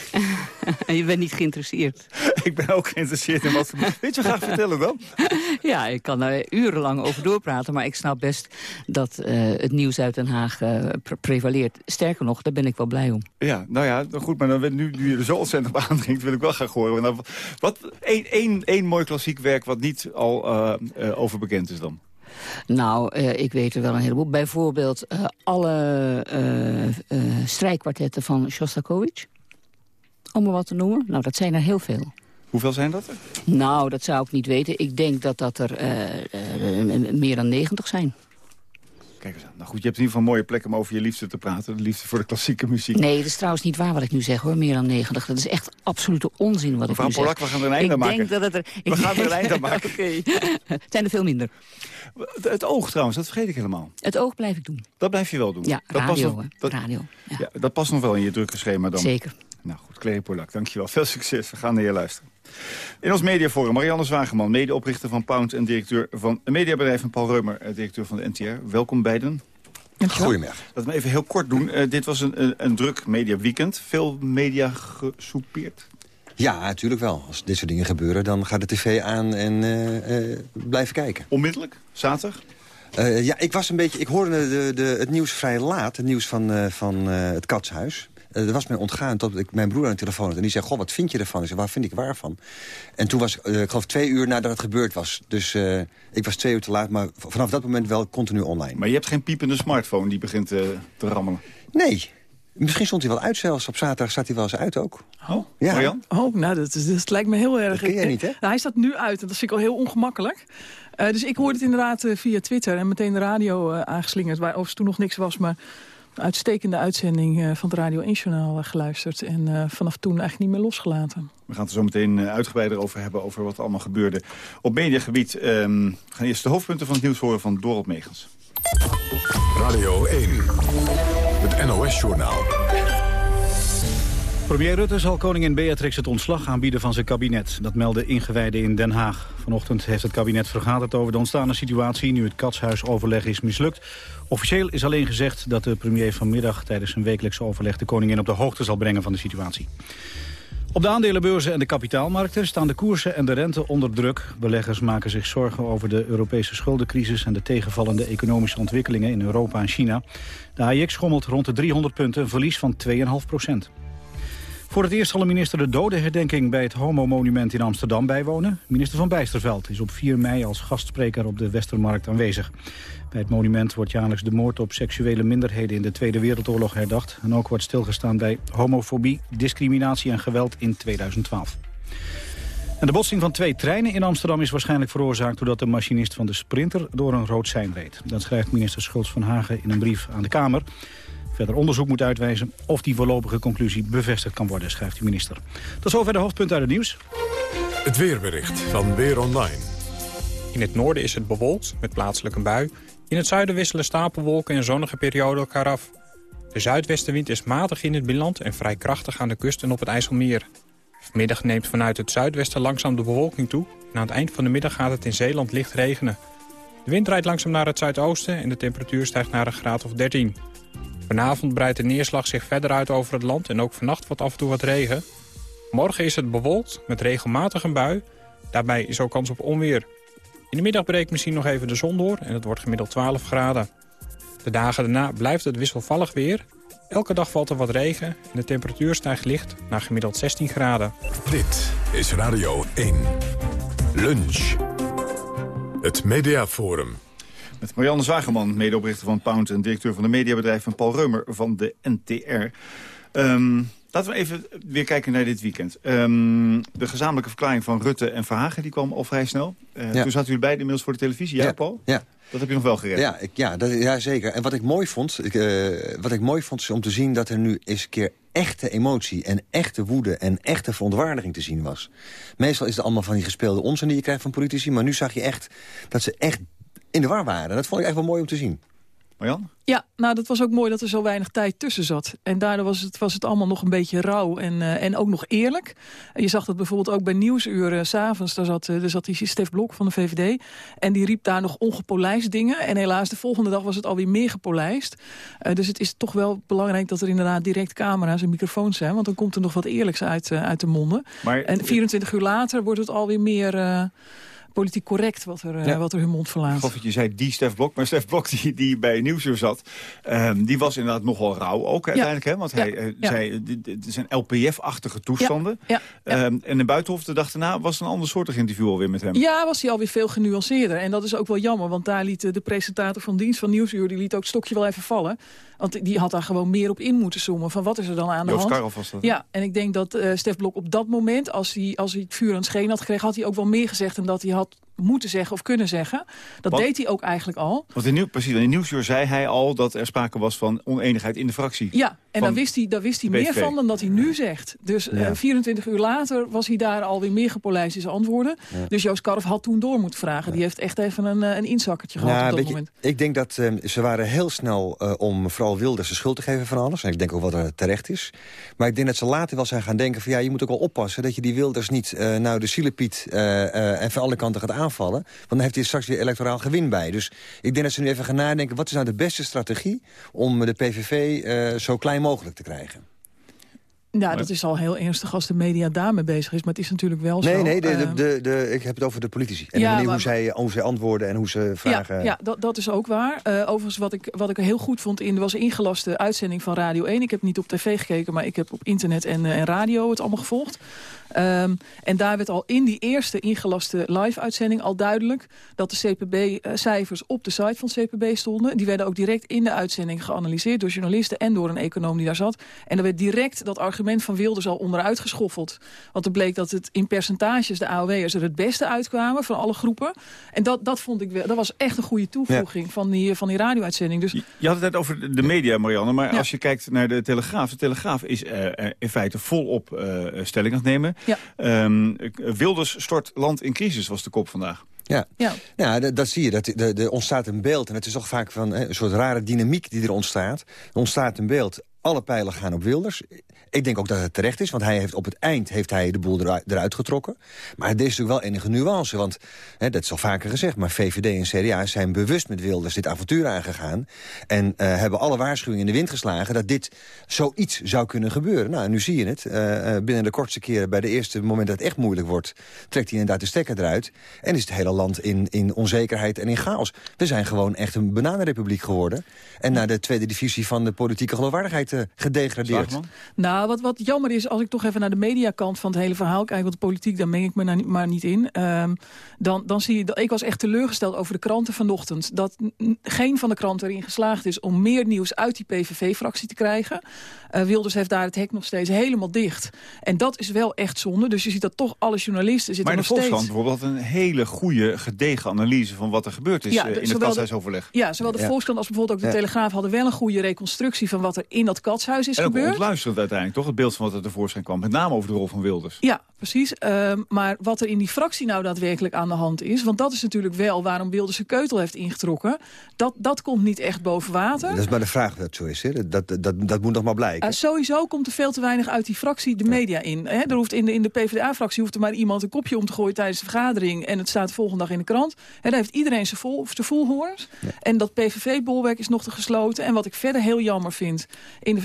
En je bent niet geïnteresseerd. ik ben ook geïnteresseerd in wat... Weet je graag vertellen dan? Ja, ik kan er urenlang over doorpraten. Maar ik snap best dat eh, het nieuws uit Den Haag pre- prevaleert. Sterker nog, daar ben ik wel blij om. Ja, nou ja, nou goed, maar dan, nu, nu je er zo ontzettend op aandringt, wil ik wel graag horen. Nou, wat, één, één, één mooi klassiek werk wat niet al eh, overbekend is dan? Nou, ik weet er wel een heleboel. Bijvoorbeeld alle eh, strijkkwartetten van Shostakovich. Om er wat te noemen. Nou, dat zijn er heel veel. Hoeveel zijn dat er? Nou, dat zou ik niet weten. Ik denk dat dat er eh, eh, meer dan 90 zijn. Kijk eens aan. Nou goed, je hebt in ieder geval een mooie plek om over je liefde te praten. De liefde voor de klassieke muziek. Nee, dat is trouwens niet waar wat ik nu zeg hoor. Meer dan 90. Dat is echt absolute onzin wat Mevrouw ik nu zeg. Polak, we gaan er een einde ik aan maken. Denk dat het er, We gaan er een einde aan maken. Oké. het zijn er veel minder. Het, het oog trouwens, dat vergeet ik helemaal. Het oog blijf ik doen. Dat blijf je wel doen. Ja, dat radio. nog- hè. dat, radio. ja, dat past nog wel in je drukke schema dan. Zeker. Nou goed, Clary Polak, dankjewel. Veel succes. We gaan naar je luisteren. In ons mediaforum Marianne Zwageman, medeoprichter van Pound... en directeur van een mediabedrijf en Paul Reumer, eh, directeur van de NTR. Welkom beiden. Goedemiddag. Laten we even heel kort doen. Eh, dit was een, een, een druk mediaweekend. Veel media gesoupeerd. Ja, natuurlijk wel. Als dit soort dingen gebeuren, dan gaat de tv aan en eh, eh, blijven kijken. Onmiddellijk? Zaterdag? Eh, ja, ik was een beetje. Ik hoorde de, de, het nieuws vrij laat, het nieuws van, eh, van eh, het katshuis. Eh, dat was mij ontgaan tot ik mijn broer aan de telefoon had. En die zei, goh, wat vind je ervan? Ik zei, waar vind ik waarvan? En toen was, eh, ik geloof, twee uur nadat het gebeurd was. Dus eh, ik was twee uur te laat, maar vanaf dat moment wel continu online. Maar je hebt geen piepende smartphone die begint te rammelen. Nee. Misschien stond hij wel uit zelfs. Op zaterdag staat hij wel eens uit ook. Oh, Ja. Marjan? Oh, nou, dat, is, dat lijkt me heel erg... Dat ken jij niet, hè? Nou, hij staat nu uit en dat vind ik al heel ongemakkelijk. Eh, dus ik hoorde het inderdaad via Twitter en meteen de radio eh, aangeslingerd... waar overigens toen nog niks was, maar uitstekende uitzending eh, van het Radio 1-journaal eh, geluisterd. En eh, vanaf toen eigenlijk niet meer losgelaten. We gaan het er zo meteen eh, uitgebreider over hebben, over wat er allemaal gebeurde. Op mediagebied ehm, we gaan eerst de hoofdpunten van het nieuws horen van Dorot Megens. Radio 1, het NOS-journaal. Premier Rutte zal koningin Beatrix het ontslag aanbieden van zijn kabinet. Dat melden ingewijden in Den Haag. Vanochtend heeft het kabinet vergaderd over de ontstaande situatie... nu het katshuisoverleg is mislukt. Officieel is alleen gezegd dat de premier vanmiddag... tijdens zijn wekelijkse overleg de koningin op de hoogte zal brengen van de situatie. Op de aandelenbeurzen en de kapitaalmarkten staan de koersen en de rente onder druk. Beleggers maken zich zorgen over de Europese schuldencrisis... en de tegenvallende economische ontwikkelingen in Europa en China. De AIX schommelt rond de 300 punten, een verlies van 2,5 procent. Voor het eerst zal de minister de dodenherdenking bij het Homo-monument in Amsterdam bijwonen. Minister van Bijsterveld is op 4 mei als gastspreker op de Westermarkt aanwezig. Bij het monument wordt jaarlijks de moord op seksuele minderheden in de Tweede Wereldoorlog herdacht. En ook wordt stilgestaan bij homofobie, discriminatie en geweld in 2012. En de botsing van twee treinen in Amsterdam is waarschijnlijk veroorzaakt... doordat de machinist van de Sprinter door een rood sein reed. Dat schrijft minister Schultz van Hagen in een brief aan de Kamer. Verder onderzoek moet uitwijzen of die voorlopige conclusie bevestigd kan worden, schrijft de minister. Tot zover de hoofdpunten uit het nieuws. Het weerbericht van Weer Online. In het noorden is het bewolkt met plaatselijk een bui. In het zuiden wisselen stapelwolken en zonnige perioden elkaar af. De zuidwestenwind is matig in het binnenland en vrij krachtig aan de kust en op het IJsselmeer. Vanmiddag neemt vanuit het zuidwesten langzaam de bewolking toe. En aan het eind van de middag gaat het in Zeeland licht regenen. De wind draait langzaam naar het zuidoosten en de temperatuur stijgt naar een graad of 13. Vanavond breidt de neerslag zich verder uit over het land en ook vannacht wat af en toe wat regen. Morgen is het bewolkt met regelmatig een bui. Daarbij is ook kans op onweer. In de middag breekt misschien nog even de zon door en het wordt gemiddeld 12 graden. De dagen daarna blijft het wisselvallig weer. Elke dag valt er wat regen en de temperatuur stijgt licht naar gemiddeld 16 graden. Dit is Radio 1. Lunch. Het Mediaforum. Met Marianne Zwageman, medeoprichter van Pound... en directeur van de mediabedrijf van Paul Reumer van de NTR. Ehm, laten we even weer kijken naar dit weekend. Ehm, de gezamenlijke verklaring van Rutte en Verhagen die kwam al vrij snel. Uh, Toen zaten jullie beide inmiddels voor de televisie, ja, Paul? Ja. Dat heb je nog wel gered. Ja, ik, ja, dat, ja zeker. En wat ik mooi vond, ik, uh, wat ik mooi vond is om te zien dat er nu eens een keer echte emotie en echte woede en echte verontwaardiging te zien was. Meestal is het allemaal van die gespeelde onzin die je krijgt van politici, maar nu zag je echt dat ze echt in de war waren. Dat vond ik echt wel mooi om te zien. Marjan? Ja, nou dat was ook mooi dat er zo weinig tijd tussen zat. En daardoor was het, was het allemaal nog een beetje rauw en, uh, en ook nog eerlijk. Je zag dat bijvoorbeeld ook bij Nieuwsuur uh, s'avonds. Daar zat, uh, daar zat die Stef Blok van de VVD. En die riep daar nog ongepolijst dingen. En helaas de volgende dag was het alweer meer gepolijst. dus het is toch wel belangrijk dat er inderdaad direct camera's en microfoons zijn. Want dan komt er nog wat eerlijks uit, uit de monden. Maar, en 24 uur later wordt het alweer meer politiek correct wat er, ja. wat er hun mond verlaat. Geloof dat je zei die Stef Blok, maar Stef Blok die, die bij Nieuwsuur zat... Um, die was inderdaad nogal rauw ook uiteindelijk. Hè? Want hij ja. zei, het zijn LPF-achtige toestanden. Um, en de Buitenhof de dag daarna was een ander soortig interview alweer met hem. Ja, was hij alweer veel genuanceerder. En dat is ook wel jammer, want daar liet de presentator van dienst van Nieuwsuur... die liet ook het stokje wel even vallen. Want die had daar gewoon meer op in moeten zoomen. Van wat is er dan aan de Joost hand? Karel was dat. Ja, en ik denk dat uh, Stef Blok op dat moment, als hij, als hij het vuur aan het scheen had gekregen... had hij ook wel meer gezegd dan dat hij had moeten zeggen of kunnen zeggen. Dat Want- deed hij ook eigenlijk al. Want in, nieuw, precies, in Nieuwsuur zei hij al dat er sprake was van oneenigheid in de fractie. Ja, en daar wist hij, daar wist hij meer van dan dat hij nu zegt. Dus eh, Ja. 24 uur later was hij daar alweer meer gepolijst in zijn antwoorden. Ja. Dus Joost Karf had toen door moeten vragen. Die heeft echt even een, eh, een inzakkertje gehad Nou, op dat je, moment. ik denk dat eh, ze waren heel snel eh, om vooral Wilders de schuld te geven van alles. En ik denk ook wat er terecht is. Maar ik denk dat ze later wel zijn gaan denken van... ja, je moet ook wel oppassen dat je die Wilders niet eh, nou de zielepiet eh, eh, en van alle kanten gaat aanvallen. Want dan heeft hij straks weer electoraal gewin bij. Dus ik denk dat ze nu even gaan nadenken... wat is nou de beste strategie om de PVV eh, zo klein mogelijk te krijgen. Ja, dat is al heel ernstig als de media daarmee bezig is. Maar het is natuurlijk wel zo. Nee, nee, de, de, eh, de, de- ik heb het over de politici. En Ja, de manier maar- hoe, zij, hoe zij antwoorden en hoe ze vragen... Ja, ja dat, dat is ook waar. Eh, overigens, wat ik, wat ik heel goed vond in... was een ingelaste uitzending van Radio 1. Ik heb niet op tv gekeken, maar ik heb op internet en, eh, en radio het allemaal gevolgd. Ehm, en daar werd al in die eerste ingelaste live-uitzending al duidelijk... dat de CPB-cijfers op de site van het CPB stonden. Die werden ook direct in de uitzending geanalyseerd... door journalisten en door een econoom die daar zat. En er werd direct dat argument van Wilders al onderuit geschoffeld. Want er bleek dat het in percentages de AOW'ers er het beste uitkwamen... van alle groepen. En dat, dat vond ik wel, dat was echt een goede toevoeging van die, van die radio-uitzending. Dus Je had het net over de media, Marianne. Maar als je kijkt naar de Telegraaf... de Telegraaf is eh, eh, in feite volop eh stelling aan het nemen. Ja. Ehm, Wilders stort land in crisis, was de kop vandaag. Ja, ja. ja dat, dat zie je. Dat, ontstaat een beeld. En het is toch vaak van hè, een soort rare dynamiek die er ontstaat. Er ontstaat een beeld. Alle pijlen gaan op Wilders. Ik denk ook dat het terecht is, want hij heeft op het eind heeft hij de boel eruit, eruit getrokken. Maar er is natuurlijk wel enige nuance, want hè, dat is al vaker gezegd... maar VVD en CDA zijn bewust met Wilders dit avontuur aangegaan... en eh, hebben alle waarschuwingen in de wind geslagen dat dit zoiets zou kunnen gebeuren. Nou, en nu zie je het. Eh, eh, binnen de kortste keren, bij de eerste moment dat het echt moeilijk wordt... trekt hij inderdaad de stekker eruit en is het hele land in, in onzekerheid en in chaos. We zijn gewoon echt een bananenrepubliek geworden... en naar de tweede divisie van de politieke geloofwaardigheid gedegradeerd. Nou, wat, wat jammer is, als ik toch even naar de mediakant van het hele verhaal kijk... want de politiek, daar meng ik me nou niet- maar niet in... ehm, dan, dan zie je, dat ik was echt teleurgesteld over de kranten vanochtend... dat geen van de kranten erin geslaagd is om meer nieuws uit die PVV-fractie te krijgen. Eh, Wilders heeft daar het hek nog steeds helemaal dicht. En dat is wel echt zonde. Dus je ziet dat toch alle journalisten zitten Maar de nog steeds... Volkskrant bijvoorbeeld een hele goede, gedegen analyse... van wat er gebeurd is Ja, eh, de- in het de- katshuisoverleg. Ja, zowel de Ja. Volkskrant als bijvoorbeeld ook de Ja. Telegraaf... hadden wel een goede reconstructie van wat er in dat katshuis is En ook gebeurd. ontluisterend uiteindelijk, toch? Het beeld van wat er tevoorschijn kwam. Met name over de rol van Wilders. Ja, precies. Ehm, maar wat er in die fractie nou daadwerkelijk aan de hand is... want dat is natuurlijk wel waarom Wilders keutel heeft ingetrokken... dat, dat komt niet echt boven water. Dat is maar de vraag of dat zo is. Hè? Dat, dat, dat moet nog maar blijken. Uh, sowieso komt er veel te weinig uit die fractie de media in. Hè? Er hoeft in de, in de PvdA-fractie hoeft er maar iemand een kopje om te gooien tijdens de vergadering... en het staat de volgende dag in de krant. En daar heeft iedereen zijn vol, zijn voelhoorns. Ja. En dat PVV-bolwerk is nog te gesloten. En wat ik verder heel jammer vind in de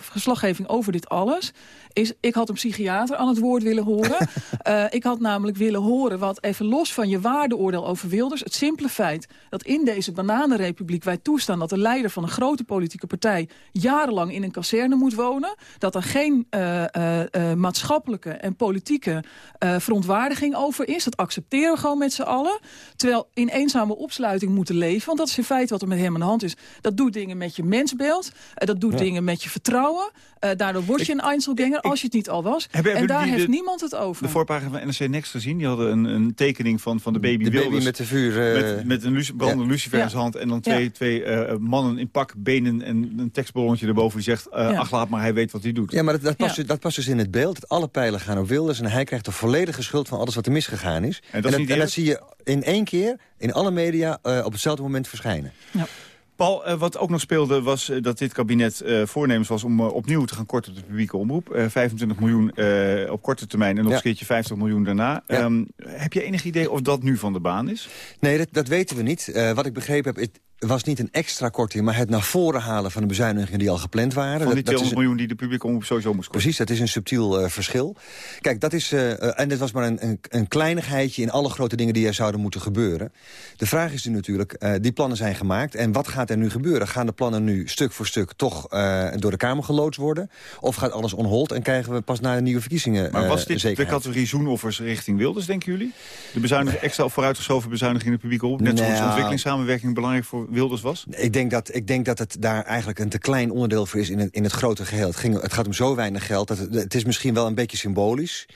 verslaggeving over dit alles... is, ik had een psychiater aan het woord willen horen. uh, ik had namelijk willen horen wat, even los van je waardeoordeel over Wilders... het simpele feit dat in deze bananenrepubliek wij toestaan... dat de leider van een grote politieke partij jarenlang in een kazerne moet wonen... dat er geen uh, uh, uh, maatschappelijke en politieke verontwaardiging over is. Dat accepteren we gewoon met z'n allen. Terwijl in eenzame opsluiting moeten leven... want dat is in feite wat er met hem aan de hand is. Dat doet dingen met je mensbeeld. dat doet ja. dingen met je vertrouwen. daardoor word je een Einzelganger als je het niet al was. Hebben, en daar heeft de, niemand het over. De voorpagina van NRC Next gezien. Die hadden een, een tekening van, van de baby de Wilders. baby met de vuur. Met, met een luci brandende ja. lucifer in zijn hand. En dan twee, ja. twee uh, mannen in pak, benen en een tekstballonnetje erboven. Die zegt, uh, ja. ach laat maar, hij weet wat hij doet. Ja, maar dat, dat, past, dat past dus in het beeld. Dat alle pijlen gaan op Wilders. En hij krijgt de volledige schuld van alles wat er misgegaan is. En dat, en dat, en dat zie je in één keer in alle media uh, op hetzelfde moment verschijnen. Ja. Paul, uh, wat ook nog speelde was uh, dat dit kabinet uh, voornemens was om opnieuw te gaan korten op de publieke omroep. 25 miljoen op korte termijn en nog ja. eens keertje 50 miljoen daarna. Ja. Um, heb je enig idee of dat nu van de baan is? Nee, dat, dat weten we niet. wat ik begrepen heb, was niet een extra korting, maar het naar voren halen van de bezuinigingen die al gepland waren. Van die 200 miljoen die de publieke omroep sowieso moest kosten. Precies, dat is een subtiel verschil. Kijk, dat is, en dit was maar een, een, een, kleinigheidje in alle grote dingen die er zouden moeten gebeuren. De vraag is nu natuurlijk, die plannen zijn gemaakt en wat gaat er nu gebeuren? Gaan de plannen nu stuk voor stuk toch door de Kamer geloodst worden? Of gaat alles onhold en krijgen we pas na de nieuwe verkiezingen Maar was dit de categorie zoenoffers richting Wilders, denken jullie? De bezuiniging, extra vooruitgeschoven bezuiniging in de publieke omroep? Net nou, zoals ontwikkelingssamenwerking belangrijk voor Wilders was? Ik denk, dat, ik denk dat het daar eigenlijk een te klein onderdeel voor is in het, in het grote geheel. Het, ging, het gaat om zo weinig geld. Dat het, het is misschien wel een beetje symbolisch.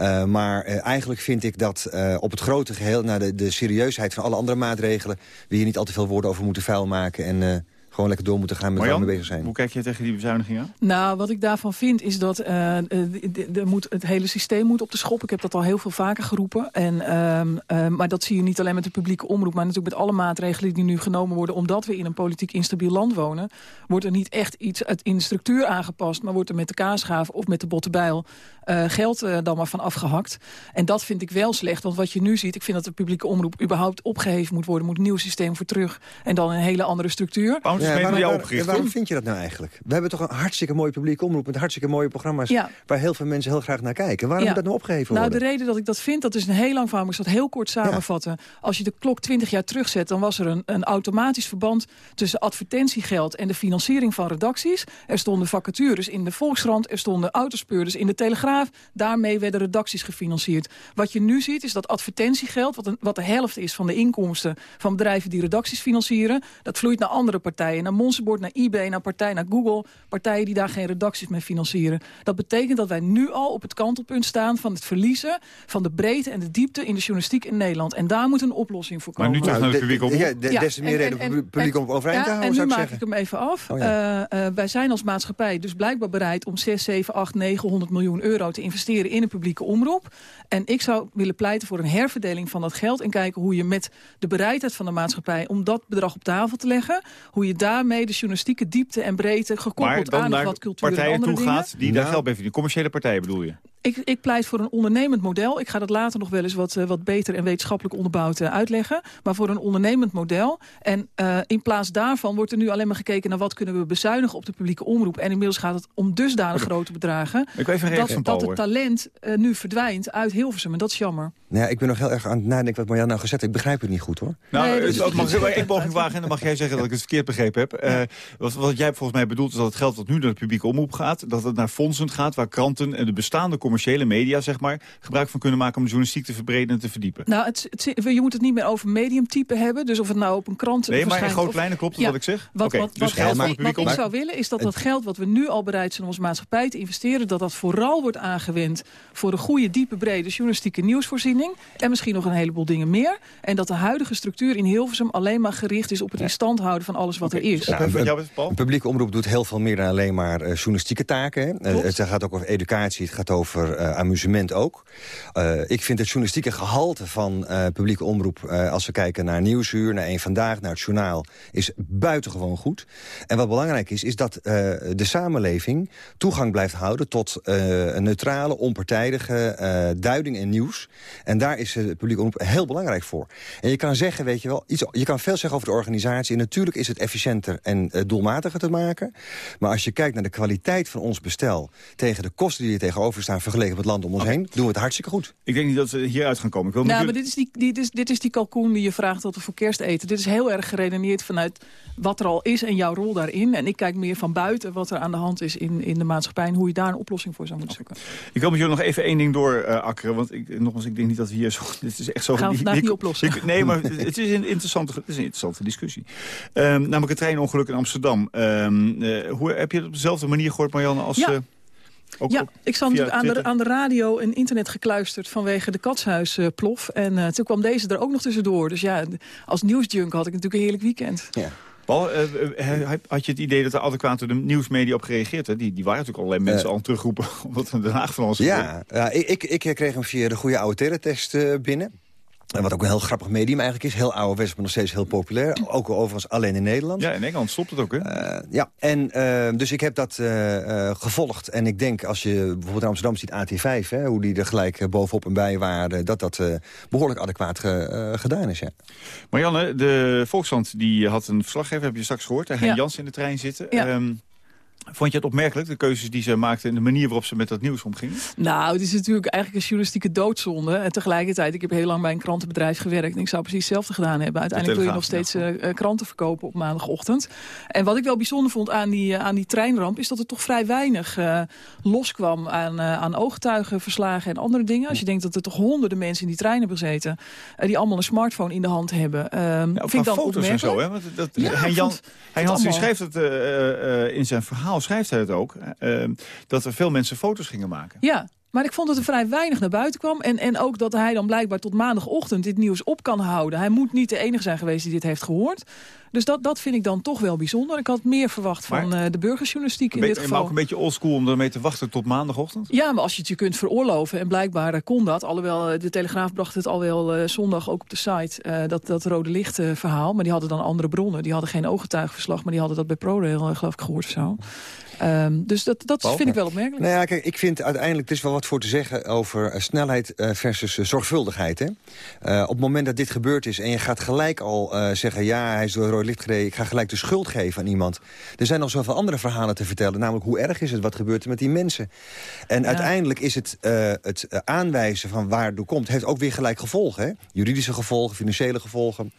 Uh, maar uh, eigenlijk vind ik dat uh, op het grote geheel... naar de, de serieusheid van alle andere maatregelen... we hier niet al te veel woorden over moeten vuil maken... en gewoon lekker door moeten gaan met Marjan, waar we mee bezig zijn. hoe kijk je tegen die bezuiniging aan? Nou, wat ik daarvan vind is dat uh, de, de, de moet, het hele systeem moet op de schop. Ik heb dat al heel veel vaker geroepen. En, uh, uh, maar dat zie je niet alleen met de publieke omroep... maar natuurlijk met alle maatregelen die nu genomen worden... omdat we in een politiek instabiel land wonen... wordt er niet echt iets in de structuur aangepast... maar wordt er met de kaasgaaf of met de bottebijl... Uh, geld uh, dan maar van afgehakt. En dat vind ik wel slecht, want wat je nu ziet... ik vind dat de publieke omroep überhaupt opgeheven moet worden... moet een nieuw systeem voor terug en dan een hele andere structuur. Ja, waarom, waar, waarom vind je dat nou eigenlijk? We hebben toch een hartstikke mooie publieke omroep... met hartstikke mooie programma's ja. waar heel veel mensen heel graag naar kijken. Waarom ja. moet dat nou opgeheven nou, worden? Nou, de reden dat ik dat vind, dat is een heel lang verhaal... maar ik zal het heel kort samenvatten. Ja. Als je de klok 20 jaar terugzet... dan was er een, een automatisch verband tussen advertentiegeld... en de financiering van redacties. Er stonden vacatures in de Volkskrant, er stonden autospeurders in de Telegraaf... Daarmee werden redacties gefinancierd. Wat je nu ziet is dat advertentiegeld, wat, een, wat de helft is van de inkomsten van bedrijven die redacties financieren, dat vloeit naar andere partijen. Naar Monsenbord, naar eBay, naar partijen, naar Google. Partijen die daar geen redacties mee financieren. Dat betekent dat wij nu al op het kantelpunt staan van het verliezen van de breedte en de diepte in de journalistiek in Nederland. En daar moet een oplossing voor komen. Maar nu terug naar de publieke omroep. Ja, de, ja, des te meer reden om publiek op overeind te houden, En zou nu ik maak ik hem even af. Oh, ja. uh, uh, wij zijn als maatschappij dus blijkbaar bereid om 6, 7, 8, 900 miljoen euro te investeren in een publieke omroep. En ik zou willen pleiten voor een herverdeling van dat geld... en kijken hoe je met de bereidheid van de maatschappij... om dat bedrag op tafel te leggen... hoe je daarmee de journalistieke diepte en breedte... gekoppeld aan wat cultuur en andere toe dingen... gaat die daar geld bij verdienen. Commerciële partijen bedoel je? Ik, ik, pleit voor een ondernemend model. Ik ga dat later nog wel eens wat, uh, wat beter en wetenschappelijk onderbouwd uh, uitleggen. Maar voor een ondernemend model. En uh, in plaats daarvan wordt er nu alleen maar gekeken... naar wat kunnen we bezuinigen op de publieke omroep. En inmiddels gaat het om dusdanig okay. grote bedragen... Ik even dat, van dat het talent nu verdwijnt uit Hilversum. En dat is jammer. Nou ja, ik ben nog heel erg aan het nadenken wat Marjan nou gezegd heeft. Ik begrijp het niet goed, hoor. Nou, nee, dus, mag ik poging wagen en dan mag jij zeggen dat ik het verkeerd begrepen heb. Wat, wat jij volgens mij bedoelt is dat het geld dat nu naar de publieke omroep gaat... dat het naar fondsen gaat waar kranten en de bestaande commerciële media... zeg maar, gebruik van kunnen maken om de journalistiek te verbreden en te verdiepen. Nou, het, het, je moet het niet meer over mediumtype hebben. Dus of het nou op een krant Nee, maar in grote lijnen klopt ja, wat ik zeg? Wat, okay, wat, dus wat, geld wat, van wat ik zou willen is dat dat geld wat we nu al bereid zijn om als maatschappij te investeren... dat dat vooral wordt aangewend voor een goede, diepe, brede journalistieke nieuwsvoorziening. En misschien nog een heleboel dingen meer. En dat de huidige structuur in Hilversum alleen maar gericht is op het in stand houden van alles wat okay, er is. Nou, een, een publieke omroep doet heel veel meer dan alleen maar uh, journalistieke taken. Uh, het gaat ook over educatie, het gaat over over amusement ook. ik vind het journalistieke gehalte van publieke omroep... als we kijken naar Nieuwsuur, naar Eén Vandaag, naar het journaal... is buitengewoon goed. En wat belangrijk is, is dat de samenleving toegang blijft houden... tot een neutrale, onpartijdige duiding en nieuws. En daar is de publieke omroep heel belangrijk voor. En je kan zeggen, weet je wel, iets, je kan veel zeggen over de organisatie. Natuurlijk is het efficiënter en uh, doelmatiger te maken. Maar als je kijkt naar de kwaliteit van ons bestel... tegen de kosten die er tegenover staan vergeleken met het land om ons heen... doen we het hartstikke goed. Ik denk niet dat we hieruit gaan komen. Ik wil nou, maar dit is, die, dit, is, dit is die kalkoen die je vraagt wat we voor kerst eten. Dit is heel erg geredeneerd vanuit wat er al is en jouw rol daarin. En ik kijk meer van buiten wat er aan de hand is in, in de maatschappij... en hoe je daar een oplossing voor zou moeten zoeken. Ik wil met jullie nog even één ding door uh, akkeren. Want ik, nogmaals, ik denk niet dat we hier zo... Dit is echt zo Gaan we vandaag niet oplossen. nee, maar het is een interessante, het is een interessante discussie. Um, namelijk het treinongeluk in Amsterdam. Um, uh, hoe, heb je het op dezelfde manier gehoord, Marianne, als... Ja. Uh, ook ja, ik zat natuurlijk aan de, aan de radio en internet gekluisterd vanwege de katshuisplof. Uh, en uh, toen kwam deze er ook nog tussendoor. Dus ja, als nieuwsjunk had ik natuurlijk een heerlijk weekend. Ja. Paul, uh, had je het idee dat er adequaat de nieuwsmedia op gereageerd? Hè? Die, die waren natuurlijk allerlei mensen uh, al terugroepen omdat een Den Haag van ons Ja, ja ik, ik, ik kreeg hem via de goede oude terretest binnen. En wat ook een heel grappig medium eigenlijk is. Heel ouderwets, maar nog steeds heel populair. Ook overigens alleen in Nederland. Ja, in Engeland stopt het ook, hè? Uh, ja, en uh, dus ik heb dat uh, gevolgd. En ik denk, als je bijvoorbeeld in Amsterdam ziet AT5... Hè, hoe die er gelijk bovenop en bij waren... dat dat behoorlijk adequaat ge, gedaan is, ja. Marianne, de Volkskrant die had een verslaggever, heb je straks gehoord. Hij ja. Jans in de trein zitten. Ja. Um, Vond je het opmerkelijk, de keuzes die ze maakten... en de manier waarop ze met dat nieuws omgingen? Nou, het is natuurlijk eigenlijk een journalistieke doodzonde. En tegelijkertijd, ik heb heel lang bij een krantenbedrijf gewerkt... en ik zou precies hetzelfde gedaan hebben. Uiteindelijk wil je nog steeds uh, kranten verkopen op maandagochtend. En wat ik wel bijzonder vond aan die, uh, aan die treinramp... is dat er toch vrij weinig uh, loskwam aan, aan ooggetuigenverslagen en andere dingen. Als je denkt dat er toch honderden mensen in die trein hebben gezeten... die allemaal een smartphone in de hand hebben. ja, vind ik dan foto's en zo, hè? Want dat, ja, hij Jan, hij Hans schreef het in zijn verhaal schrijft hij het ook... Uh, dat er veel mensen foto's gingen maken. Ja, maar ik vond dat er vrij weinig naar buiten kwam. En, en ook dat hij dan blijkbaar tot maandagochtend dit nieuws op kan houden. Hij moet niet de enige zijn geweest die dit heeft gehoord. Dus dat, dat vind ik dan toch wel bijzonder. Ik had meer verwacht van uh, de burgerjournalistiek in dit geval. Maar ook een beetje oldschool om ermee te wachten tot maandagochtend? Ja, maar als je het je kunt veroorloven. En blijkbaar uh, kon dat. Alhoewel, uh, de Telegraaf bracht het al wel zondag ook op de site. dat, dat rode licht verhaal. Maar die hadden dan andere bronnen. Die hadden geen ooggetuigenverslag. Maar die hadden dat bij ProRail geloof ik gehoord of zo. Um, dus dat, dat vind ik wel opmerkelijk. Nou ja, kijk, ik vind uiteindelijk, er is wel wat voor te zeggen over uh, snelheid uh, versus uh, zorgvuldigheid. Hè? op het moment dat dit gebeurd is en je gaat gelijk al zeggen... ja, hij is door rood licht gereden, ik ga gelijk de schuld geven aan iemand. Er zijn nog zoveel andere verhalen te vertellen. Namelijk, hoe erg is het, wat gebeurt er met die mensen? En ja. uiteindelijk is het, het aanwijzen van waar het door komt... heeft ook weer gelijk gevolgen. Hè? Juridische gevolgen, financiële gevolgen.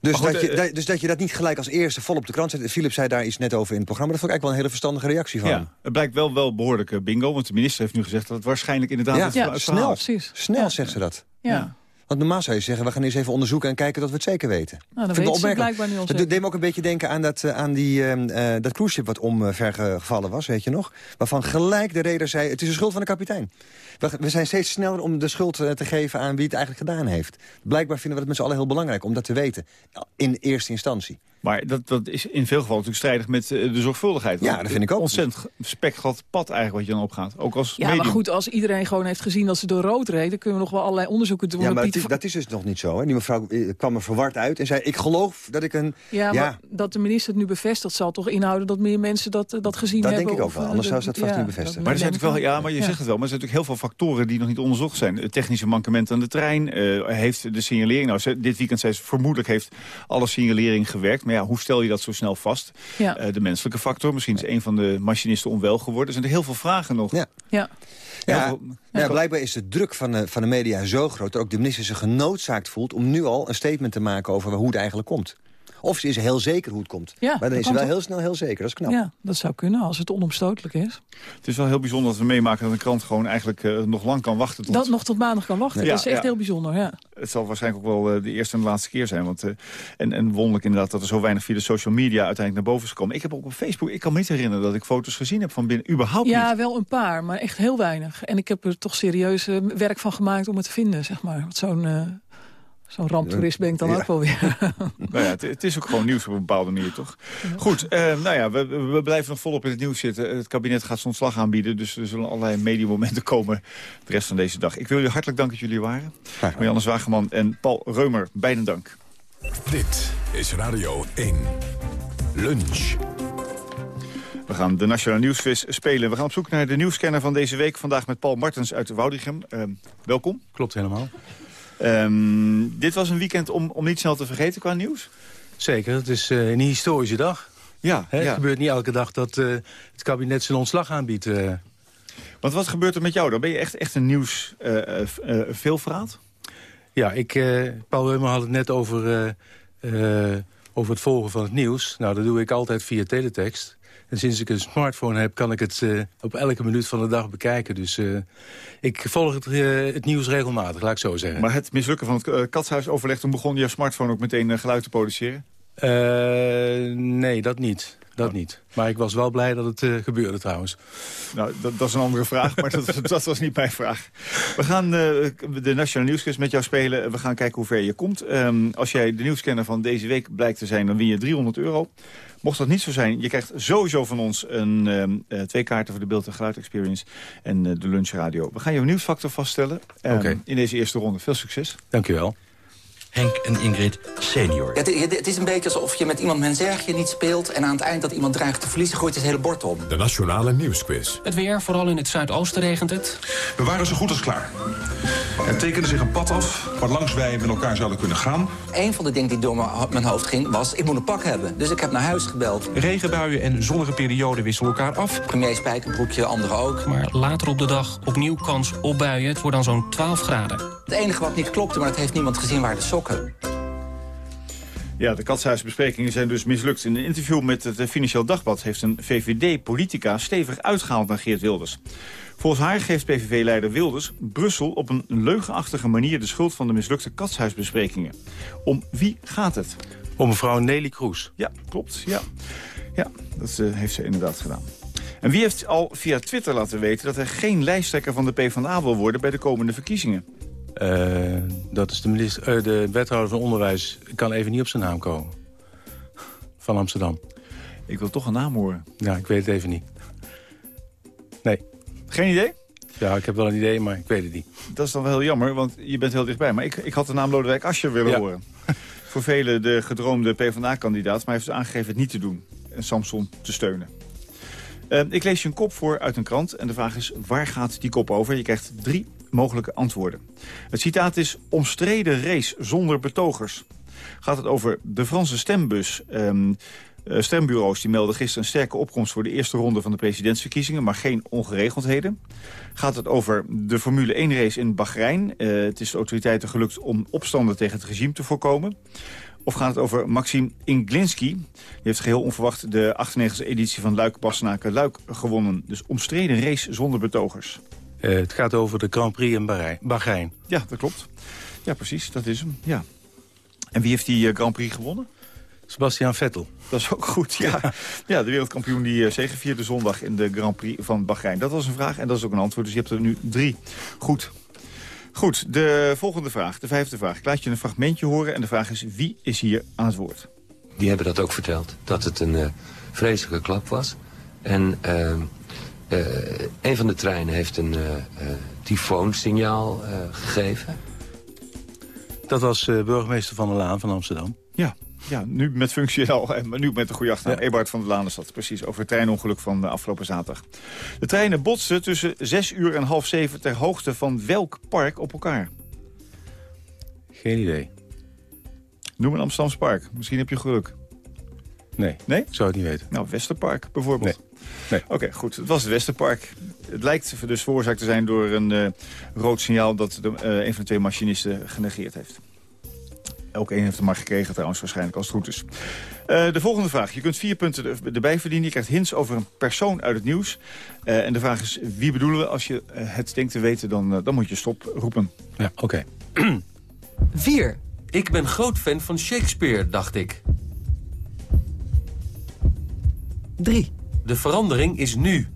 Dus, goed, dat je, uh, dus dat je dat niet gelijk als eerste vol op de krant zet. Philip zei daar iets net over in het programma. Dat vond ik eigenlijk wel een hele verstandige reactie van. Ja, het blijkt wel wel behoorlijke bingo. Want de minister heeft nu gezegd dat het waarschijnlijk inderdaad... Ja, het ja snel, precies. Snel ja. zegt ze dat. Ja. Want normaal zou je zeggen, we gaan eens even onderzoeken en kijken dat we het zeker weten. Nou, dan weet ze blijkbaar nu al Dat deed me ook een beetje denken aan dat, uh, aan die, uh, dat cruiseschip wat omvergevallen was, weet je nog? Waarvan gelijk de reder zei, het is de schuld van de kapitein. We, we zijn steeds sneller om de schuld te geven aan wie het eigenlijk gedaan heeft. Blijkbaar vinden we het met z'n allen heel belangrijk om dat te weten. In eerste instantie. Maar dat, dat is in veel gevallen natuurlijk strijdig met uh, de zorgvuldigheid. Ja, dat vind ik ook. Ontzettend spekglad pad eigenlijk wat je dan opgaat. Ook als ja, medium. maar goed, als iedereen gewoon heeft gezien dat ze door rood reden... kunnen we nog wel allerlei onderzoeken doen. Ja, maar dat is, dat is dus nog niet zo. Hè? Die mevrouw kwam er verward uit en zei... ik geloof dat ik een... Ja, ja. maar dat de minister het nu bevestigt... zal toch inhouden dat meer mensen dat, dat gezien dat hebben? Dat denk ik ook wel, anders zou ze dat vast ja, niet bevestigen. Maar er zijn natuurlijk wel, ja, maar je zegt het wel. Maar er zijn natuurlijk heel veel factoren die nog niet onderzocht zijn. Het technische mankement aan de trein. Uh, heeft de signalering... Nou, dit weekend zei ze vermoedelijk heeft alle signalering gewerkt. Maar ja, hoe stel je dat zo snel vast. Ja. Uh, de menselijke factor. Misschien is een van de machinisten onwel geworden. Er zijn er heel veel vragen nog. Ja. Ja. Ja, veel, ja, ja, blijkbaar is de druk van de, van de media zo groot... dat ook de minister zich genoodzaakt voelt om nu al een statement te maken... over hoe het eigenlijk komt. Of ze is heel zeker hoe het komt. Ja, maar dan is ze wel heel snel heel zeker. Dat is knap. Ja, dat zou kunnen als het onomstotelijk is. Het is wel heel bijzonder dat we meemaken dat een krant gewoon eigenlijk uh, nog lang kan wachten. Tot... Dat nog tot maandag kan wachten. Nee. Dat is echt ja. heel bijzonder, ja. Het zal waarschijnlijk ook wel uh, de eerste en de laatste keer zijn. Want, uh, en, en wonderlijk inderdaad dat er zo weinig via de social media uiteindelijk naar boven is gekomen. Ik heb ook op Facebook, ik kan me niet herinneren dat ik foto's gezien heb van binnen. Überhaupt ja, niet. wel een paar, maar echt heel weinig. En ik heb er toch serieus werk van gemaakt om het te vinden, zeg maar. Zo'n Zo'n ramptoerist ben ik dan ook wel weer. nou ja, het, het, is ook gewoon nieuws op een bepaalde manier, toch? Goed, eh, nou ja, we, we, blijven nog volop in het nieuws zitten. Het kabinet gaat zijn ontslag aanbieden, dus er zullen allerlei mediamomenten komen de rest van deze dag. Ik wil jullie hartelijk danken dat jullie waren. Marianne Zwageman en Paul Reumer, beiden dank. Dit is Radio 1. Lunch. We gaan de Nationale Nieuwsquiz spelen. We gaan op zoek naar de nieuwscanner van deze week. Vandaag met Paul Martens uit Woudrichem. Uh, welkom. Klopt helemaal. Um, dit was een weekend om, om niet snel te vergeten qua nieuws? Zeker, het is uh, een historische dag. Ja, He, ja, Het gebeurt niet elke dag dat uh, het kabinet zijn ontslag aanbiedt. Uh. Want wat gebeurt er met jou dan? Ben je echt, echt een nieuws veelvraat? Ja, ik, Paul Heumer had het net over, over het volgen van het nieuws. Nou, dat doe ik altijd via teletext. En sinds ik een smartphone heb, kan ik het uh, op elke minuut van de dag bekijken. Dus uh, ik volg het, uh, het, nieuws regelmatig, laat ik zo zeggen. Maar het mislukken van het katshuisoverleg... toen begon je smartphone ook meteen geluid te produceren? nee, dat niet. Dat niet. Maar ik was wel blij dat het uh, gebeurde trouwens. Nou, dat, dat, is een andere vraag, maar dat, dat, was niet mijn vraag. We gaan uh, de Nationale Nieuwsquiz met jou spelen. We gaan kijken hoe ver je komt. Um, als jij de nieuwscanner van deze week blijkt te zijn, dan win je 300 euro. Mocht dat niet zo zijn, je krijgt sowieso van ons een, um, uh, twee kaarten voor de beeld- en geluid-experience en de lunchradio. We gaan jouw nieuwsfactor vaststellen um, okay. in deze eerste ronde. Veel succes. Dank u wel. Henk en Ingrid senior. Ja, het, het, is een beetje alsof je met iemand mensergje niet speelt... en aan het eind dat iemand dreigt te verliezen, gooit het hele bord om. De Nationale Nieuwsquiz. Het weer, vooral in het zuidoosten regent het. We waren zo goed als klaar. Er tekende zich een pad af waar langs wij met elkaar zouden kunnen gaan. Een van de dingen die door mijn hoofd ging was, ik moet een pak hebben. Dus ik heb naar huis gebeld. Regenbuien en zonnige perioden wisselen elkaar af. Premier Spijkerbroekje, anderen ook. Maar later op de dag opnieuw kans op buien. Het wordt dan zo'n 12 graden. Het enige wat niet klopte, maar dat heeft niemand gezien, waren de sokken. Ja, de katshuisbesprekingen zijn dus mislukt. In een interview met het Financieel Dagblad heeft een VVD-politica stevig uitgehaald naar Geert Wilders. Volgens haar geeft PVV-leider Wilders Brussel op een leugenachtige manier de schuld van de mislukte katshuisbesprekingen. Om wie gaat het? Om mevrouw Nelly Kroes. Ja, klopt. Ja, ja dat uh, heeft ze inderdaad gedaan. En wie heeft al via Twitter laten weten dat er geen lijsttrekker van de PvdA wil worden bij de komende verkiezingen? Uh, dat is de, minister, uh, de wethouder van onderwijs. Ik kan even niet op zijn naam komen. Van Amsterdam. Ik wil toch een naam horen. Ja, ik weet het even niet. Nee. Geen idee? Ja, ik heb wel een idee, maar ik weet het niet. Dat is dan wel heel jammer, want je bent heel dichtbij. Maar ik, ik had de naam Lodewijk Asscher willen ja. horen. Voor velen de gedroomde PvdA-kandidaat, maar hij heeft aangegeven het niet te doen. En Samson te steunen. Uh, ik lees je een kop voor uit een krant en de vraag is, waar gaat die kop over? Je krijgt drie mogelijke antwoorden. Het citaat is omstreden race zonder betogers. Gaat het over de Franse stembus... Um, stembureaus die melden gisteren een sterke opkomst... voor de eerste ronde van de presidentsverkiezingen... maar geen ongeregeldheden. Gaat het over de Formule 1-race in Bahrein. Uh, het is de autoriteiten gelukt om opstanden tegen het regime te voorkomen. Of gaat het over Maxime Inglinski. Die heeft geheel onverwacht de 98e editie van Luik-Bastenaken-Luik gewonnen. Dus omstreden race zonder betogers. Uh, het gaat over de Grand Prix in Bahrein. Ja, dat klopt. Ja, precies. Dat is hem. Ja. En wie heeft die uh, Grand Prix gewonnen? Sebastian Vettel. Dat is ook goed, ja. ja, de wereldkampioen die uh, zegevierde zondag in de Grand Prix van Bahrein. Dat was een vraag en dat is ook een antwoord. Dus je hebt er nu drie. Goed. Goed, de volgende vraag, de vijfde vraag. Ik laat je een fragmentje horen en de vraag is wie is hier aan het woord? Die hebben dat ook verteld, dat het een uh, vreselijke klap was. En uh, uh, een van de treinen heeft een tyfoonsignaal gegeven. Dat was burgemeester Van der Laan van Amsterdam. Ja, ja nu met functie al, maar nu met de goede achternaam. Ja. Ebert van der Laan is dat, precies, over het treinongeluk van de afgelopen zaterdag. De treinen botsten tussen 6 uur en half zeven ter hoogte van welk park op elkaar? Geen idee. Noem een Amsterdamse park, misschien heb je geluk. Nee, nee? ik zou het niet weten. Nou, Westerpark bijvoorbeeld. Nee. Nee. Oké, okay, goed. Het was het Westerpark. Het lijkt dus veroorzaakt te zijn door een uh, rood signaal... dat de, uh, een van de twee machinisten genegeerd heeft. Elk één heeft hem maar gekregen trouwens, waarschijnlijk als het goed is. Uh, de volgende vraag. Je kunt vier punten erbij verdienen. Je krijgt hints over een persoon uit het nieuws. Uh, en de vraag is, wie bedoelen we? Als je uh, het denkt te weten, dan, dan moet je stop roepen. Ja, oké. Okay. Vier. Ik ben groot fan van Shakespeare, dacht ik. Drie. De verandering is nu.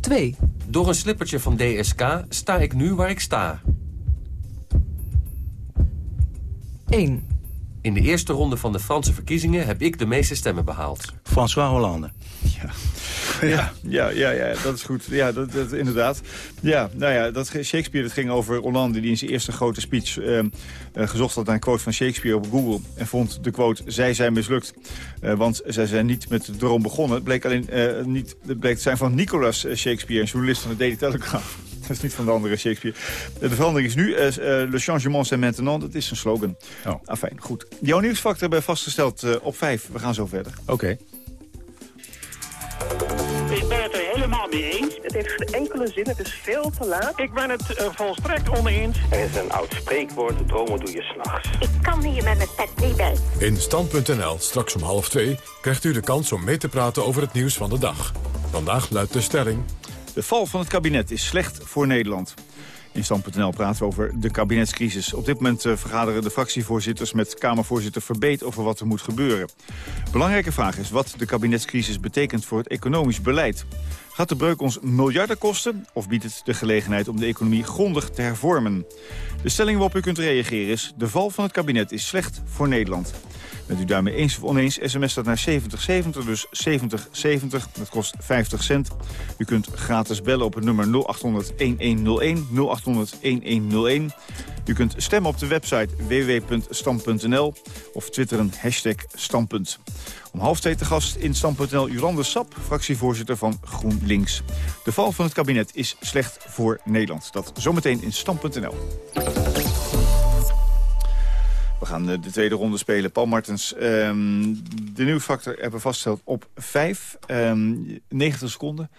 2. Door een slippertje van DSK sta ik nu waar ik sta. 1. In de eerste ronde van de Franse verkiezingen heb ik de meeste stemmen behaald. François Hollande. Ja, ja, ja, ja, dat is goed. Ja, dat, dat, inderdaad. Ja, nou ja, dat, Shakespeare dat ging over Hollande... die in zijn eerste grote speech uh, uh, gezocht had naar een quote van Shakespeare op Google... en vond de quote, zij zijn mislukt. Uh, want zij zijn niet met de droom begonnen. Het bleek alleen niet, het bleek te zijn van Nicolas Shakespeare... een journalist van de Daily Telegraph. Dat is niet van de andere Shakespeare. De verandering is nu, uh, le changement c'est maintenant. Dat is een slogan. Oh. Afijn, goed. Jouw nieuwsfactor hebben we vastgesteld uh, op 5. We gaan zo verder. Oké. Okay. Ik ben het er helemaal mee eens. Het heeft geen enkele zin, het is veel te laat. Ik ben het uh, volstrekt oneens. Er is een oud spreekwoord, dromen doe je s'nachts. Ik kan hier met mijn pet niet bij. In Stand.nl, straks om half twee, krijgt u de kans om mee te praten over het nieuws van de dag. Vandaag luidt de stelling... De val van het kabinet is slecht voor Nederland. In Stand.nl praten we over de kabinetscrisis. Op dit moment uh, vergaderen de fractievoorzitters met Kamervoorzitter Verbeet over wat er moet gebeuren. Belangrijke vraag is wat de kabinetscrisis betekent voor het economisch beleid. Gaat de breuk ons miljarden kosten of biedt het de gelegenheid om de economie grondig te hervormen? De stelling waarop u kunt reageren is... de val van het kabinet is slecht voor Nederland. Bent u daarmee eens of oneens, sms dat naar 7070, dus 7070. Dat kost 50 cent. U kunt gratis bellen op het nummer 0800-1101, 0800-1101. U kunt stemmen op de website www.stam.nl of twitteren hashtag standpunt. Om half te gast in Stam.nl Jolande Sap, fractievoorzitter van GroenLinks. De val van het kabinet is slecht voor Nederland. Dat zometeen in Stam.nl. We gaan eh, de tweede ronde spelen. Paul Martens, um, de nieuwsfactor hebben we vastgesteld op 5. Um, 90 seconden.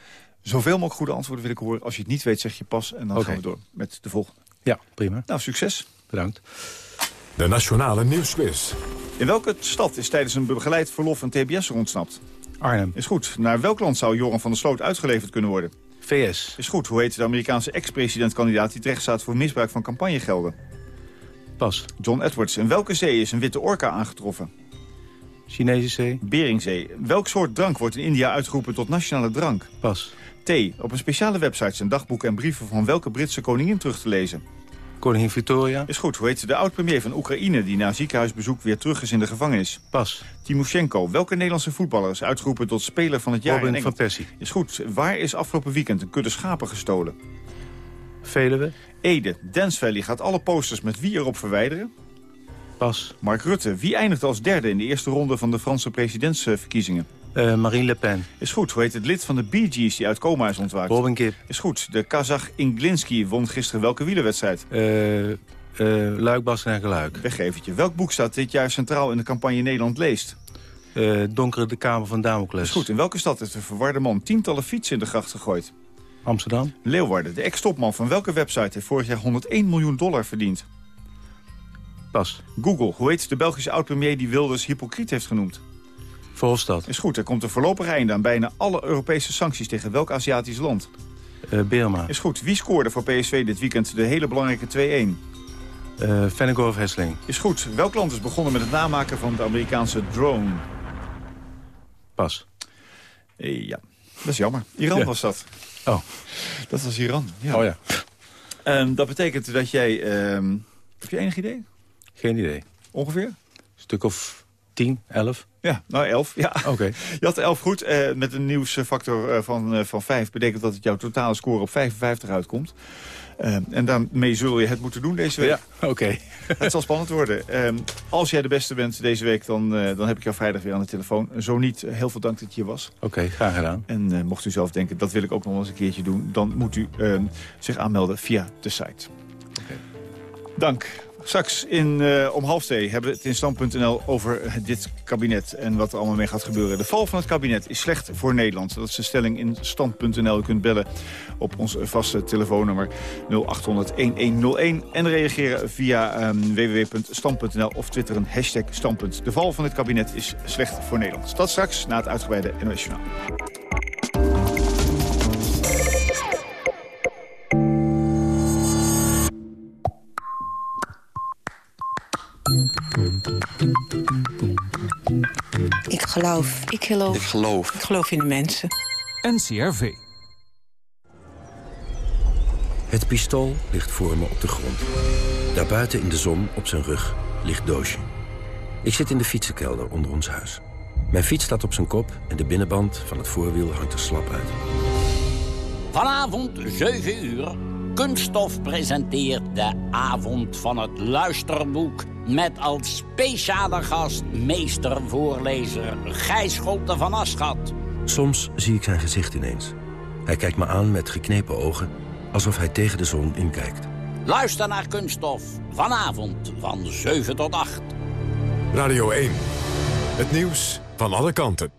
Zoveel mogelijk goede antwoorden wil ik horen. Als je het niet weet, zeg je pas. En dan okay. gaan we door met de volgende. Ja, prima. Nou, succes. Bedankt. De Nationale Nieuwsquiz. In welke stad is tijdens een begeleid verlof een TBS ontsnapt? Arnhem. Is goed. Naar welk land zou Joran van der Sloot uitgeleverd kunnen worden? VS. Is goed. Hoe heet de Amerikaanse ex-presidentkandidaat die terecht staat voor misbruik van campagnegelden? Pas. John Edwards. In welke zee is een witte orka aangetroffen? Chinese zee. Beringzee. Welk soort drank wordt in India uitgeroepen tot nationale drank? Pas. T. Op een speciale website zijn dagboeken en brieven van welke Britse koningin terug te lezen? Koningin Victoria. Is goed. Hoe heet de oud-premier van Oekraïne die na ziekenhuisbezoek weer terug is in de gevangenis? Pas. Timoshenko. Welke Nederlandse voetballer is uitgeroepen tot speler van het jaar Robin van Persie. Is goed. Waar is afgelopen weekend een kudde schapen gestolen? Veluwe. Ede. Dance Valley gaat alle posters met wie erop verwijderen? Pas. Mark Rutte. Wie eindigt als derde in de eerste ronde van de Franse presidentsverkiezingen? Uh, Marine Le Pen. Is goed. Hoe heet het lid van de Bee Gees die uit coma is ontwaakt? Robin Kip. Is goed. De Kazach Inglinski won gisteren welke wielerwedstrijd? Uh, uh, Luik, Bassen en Geluik. Weggevertje. Welk boek staat dit jaar centraal in de campagne Nederland leest? Uh, Donkere de Kamer van Damocles. Is goed. In welke stad heeft de verwarde man tientallen fietsen in de gracht gegooid? Amsterdam. Leeuwarden. De ex-topman van welke website heeft vorig jaar 101 miljoen dollar verdiend? Pas. Google. Hoe heet de Belgische oud-premier die Wilders hypocriet heeft genoemd? Verhofstadt. Is goed. Er komt een voorlopig einde aan bijna alle Europese sancties tegen welk Aziatisch land? Uh, Birma. Is goed. Wie scoorde voor PSV dit weekend de hele belangrijke 2-1? Uh, Vennegoor of Hesling. Is goed. Welk land is begonnen met het namaken van de Amerikaanse drone? Pas. Uh, ja, dat is jammer. Iran ja. was dat. Oh. Dat was Iran, ja. Oh ja. Um, dat betekent dat jij... Um, heb je enig idee? Geen idee. Ongeveer? Een stuk of 10, 11. Ja, nou 11. Ja. Oké. Okay. Je had 11 goed. Uh, met een nieuwsfactor uh, van, uh, van 5 betekent dat het jouw totale score op 55 uitkomt. Uh, en daarmee zul je het moeten doen deze week. Ja, oké. Okay. het zal spannend worden. Uh, als jij de beste bent deze week, dan, uh, dan heb ik jou vrijdag weer aan de telefoon. Zo niet, heel veel dank dat je hier was. Oké, okay, graag gedaan. En mocht u zelf denken, dat wil ik ook nog eens een keertje doen... dan moet u zich aanmelden via de site. Okay. Dank. Straks in, uh, om half twee hebben we het in stand.nl over dit kabinet en wat er allemaal mee gaat gebeuren. De val van het kabinet is slecht voor Nederland. Dat is de stelling in stand.nl. U kunt bellen op ons vaste telefoonnummer 0800-1101 en reageren via um, www.stand.nl of twitteren hashtag standpunt. De val van het kabinet is slecht voor Nederland. Dat straks na het uitgebreide Journaal. Ik geloof. Ik geloof. Ik geloof. Ik geloof in de mensen. NCRV. Het pistool ligt voor me op de grond. Daarbuiten in de zon op zijn rug licht doosje. Ik zit in de fietsenkelder onder ons huis. Mijn fiets staat op zijn kop en de binnenband van het voorwiel hangt er slap uit. Vanavond 7 uur. Kunststof presenteert de avond van het luisterboek... met als speciale gast meestervoorlezer Gijs Scholte van Aschat. Soms zie ik zijn gezicht ineens. Hij kijkt me aan met geknepen ogen, alsof hij tegen de zon inkijkt. Luister naar Kunststof. Vanavond van 7 tot 8. Radio 1. Het nieuws van alle kanten.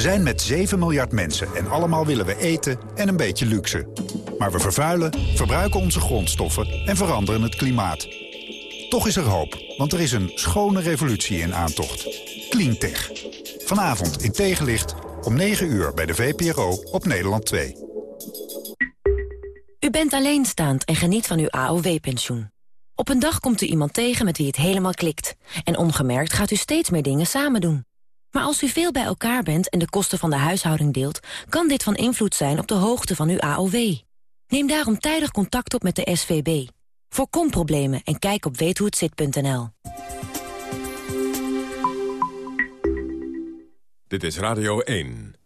We zijn met 7 miljard mensen en allemaal willen we eten en een beetje luxe. Maar we vervuilen, verbruiken onze grondstoffen en veranderen het klimaat. Toch is er hoop, want er is een schone revolutie in aantocht. Cleantech. Vanavond in tegenlicht om 9 uur bij de VPRO op Nederland 2. U bent alleenstaand en geniet van uw AOW-pensioen. Op een dag komt u iemand tegen met wie het helemaal klikt. En ongemerkt gaat u steeds meer dingen samen doen. Maar als u veel bij elkaar bent en de kosten van de huishouding deelt... kan dit van invloed zijn op de hoogte van uw AOW. Neem daarom tijdig contact op met de SVB. Voorkom problemen en kijk op weethohetzit.nl. Dit is Radio 1.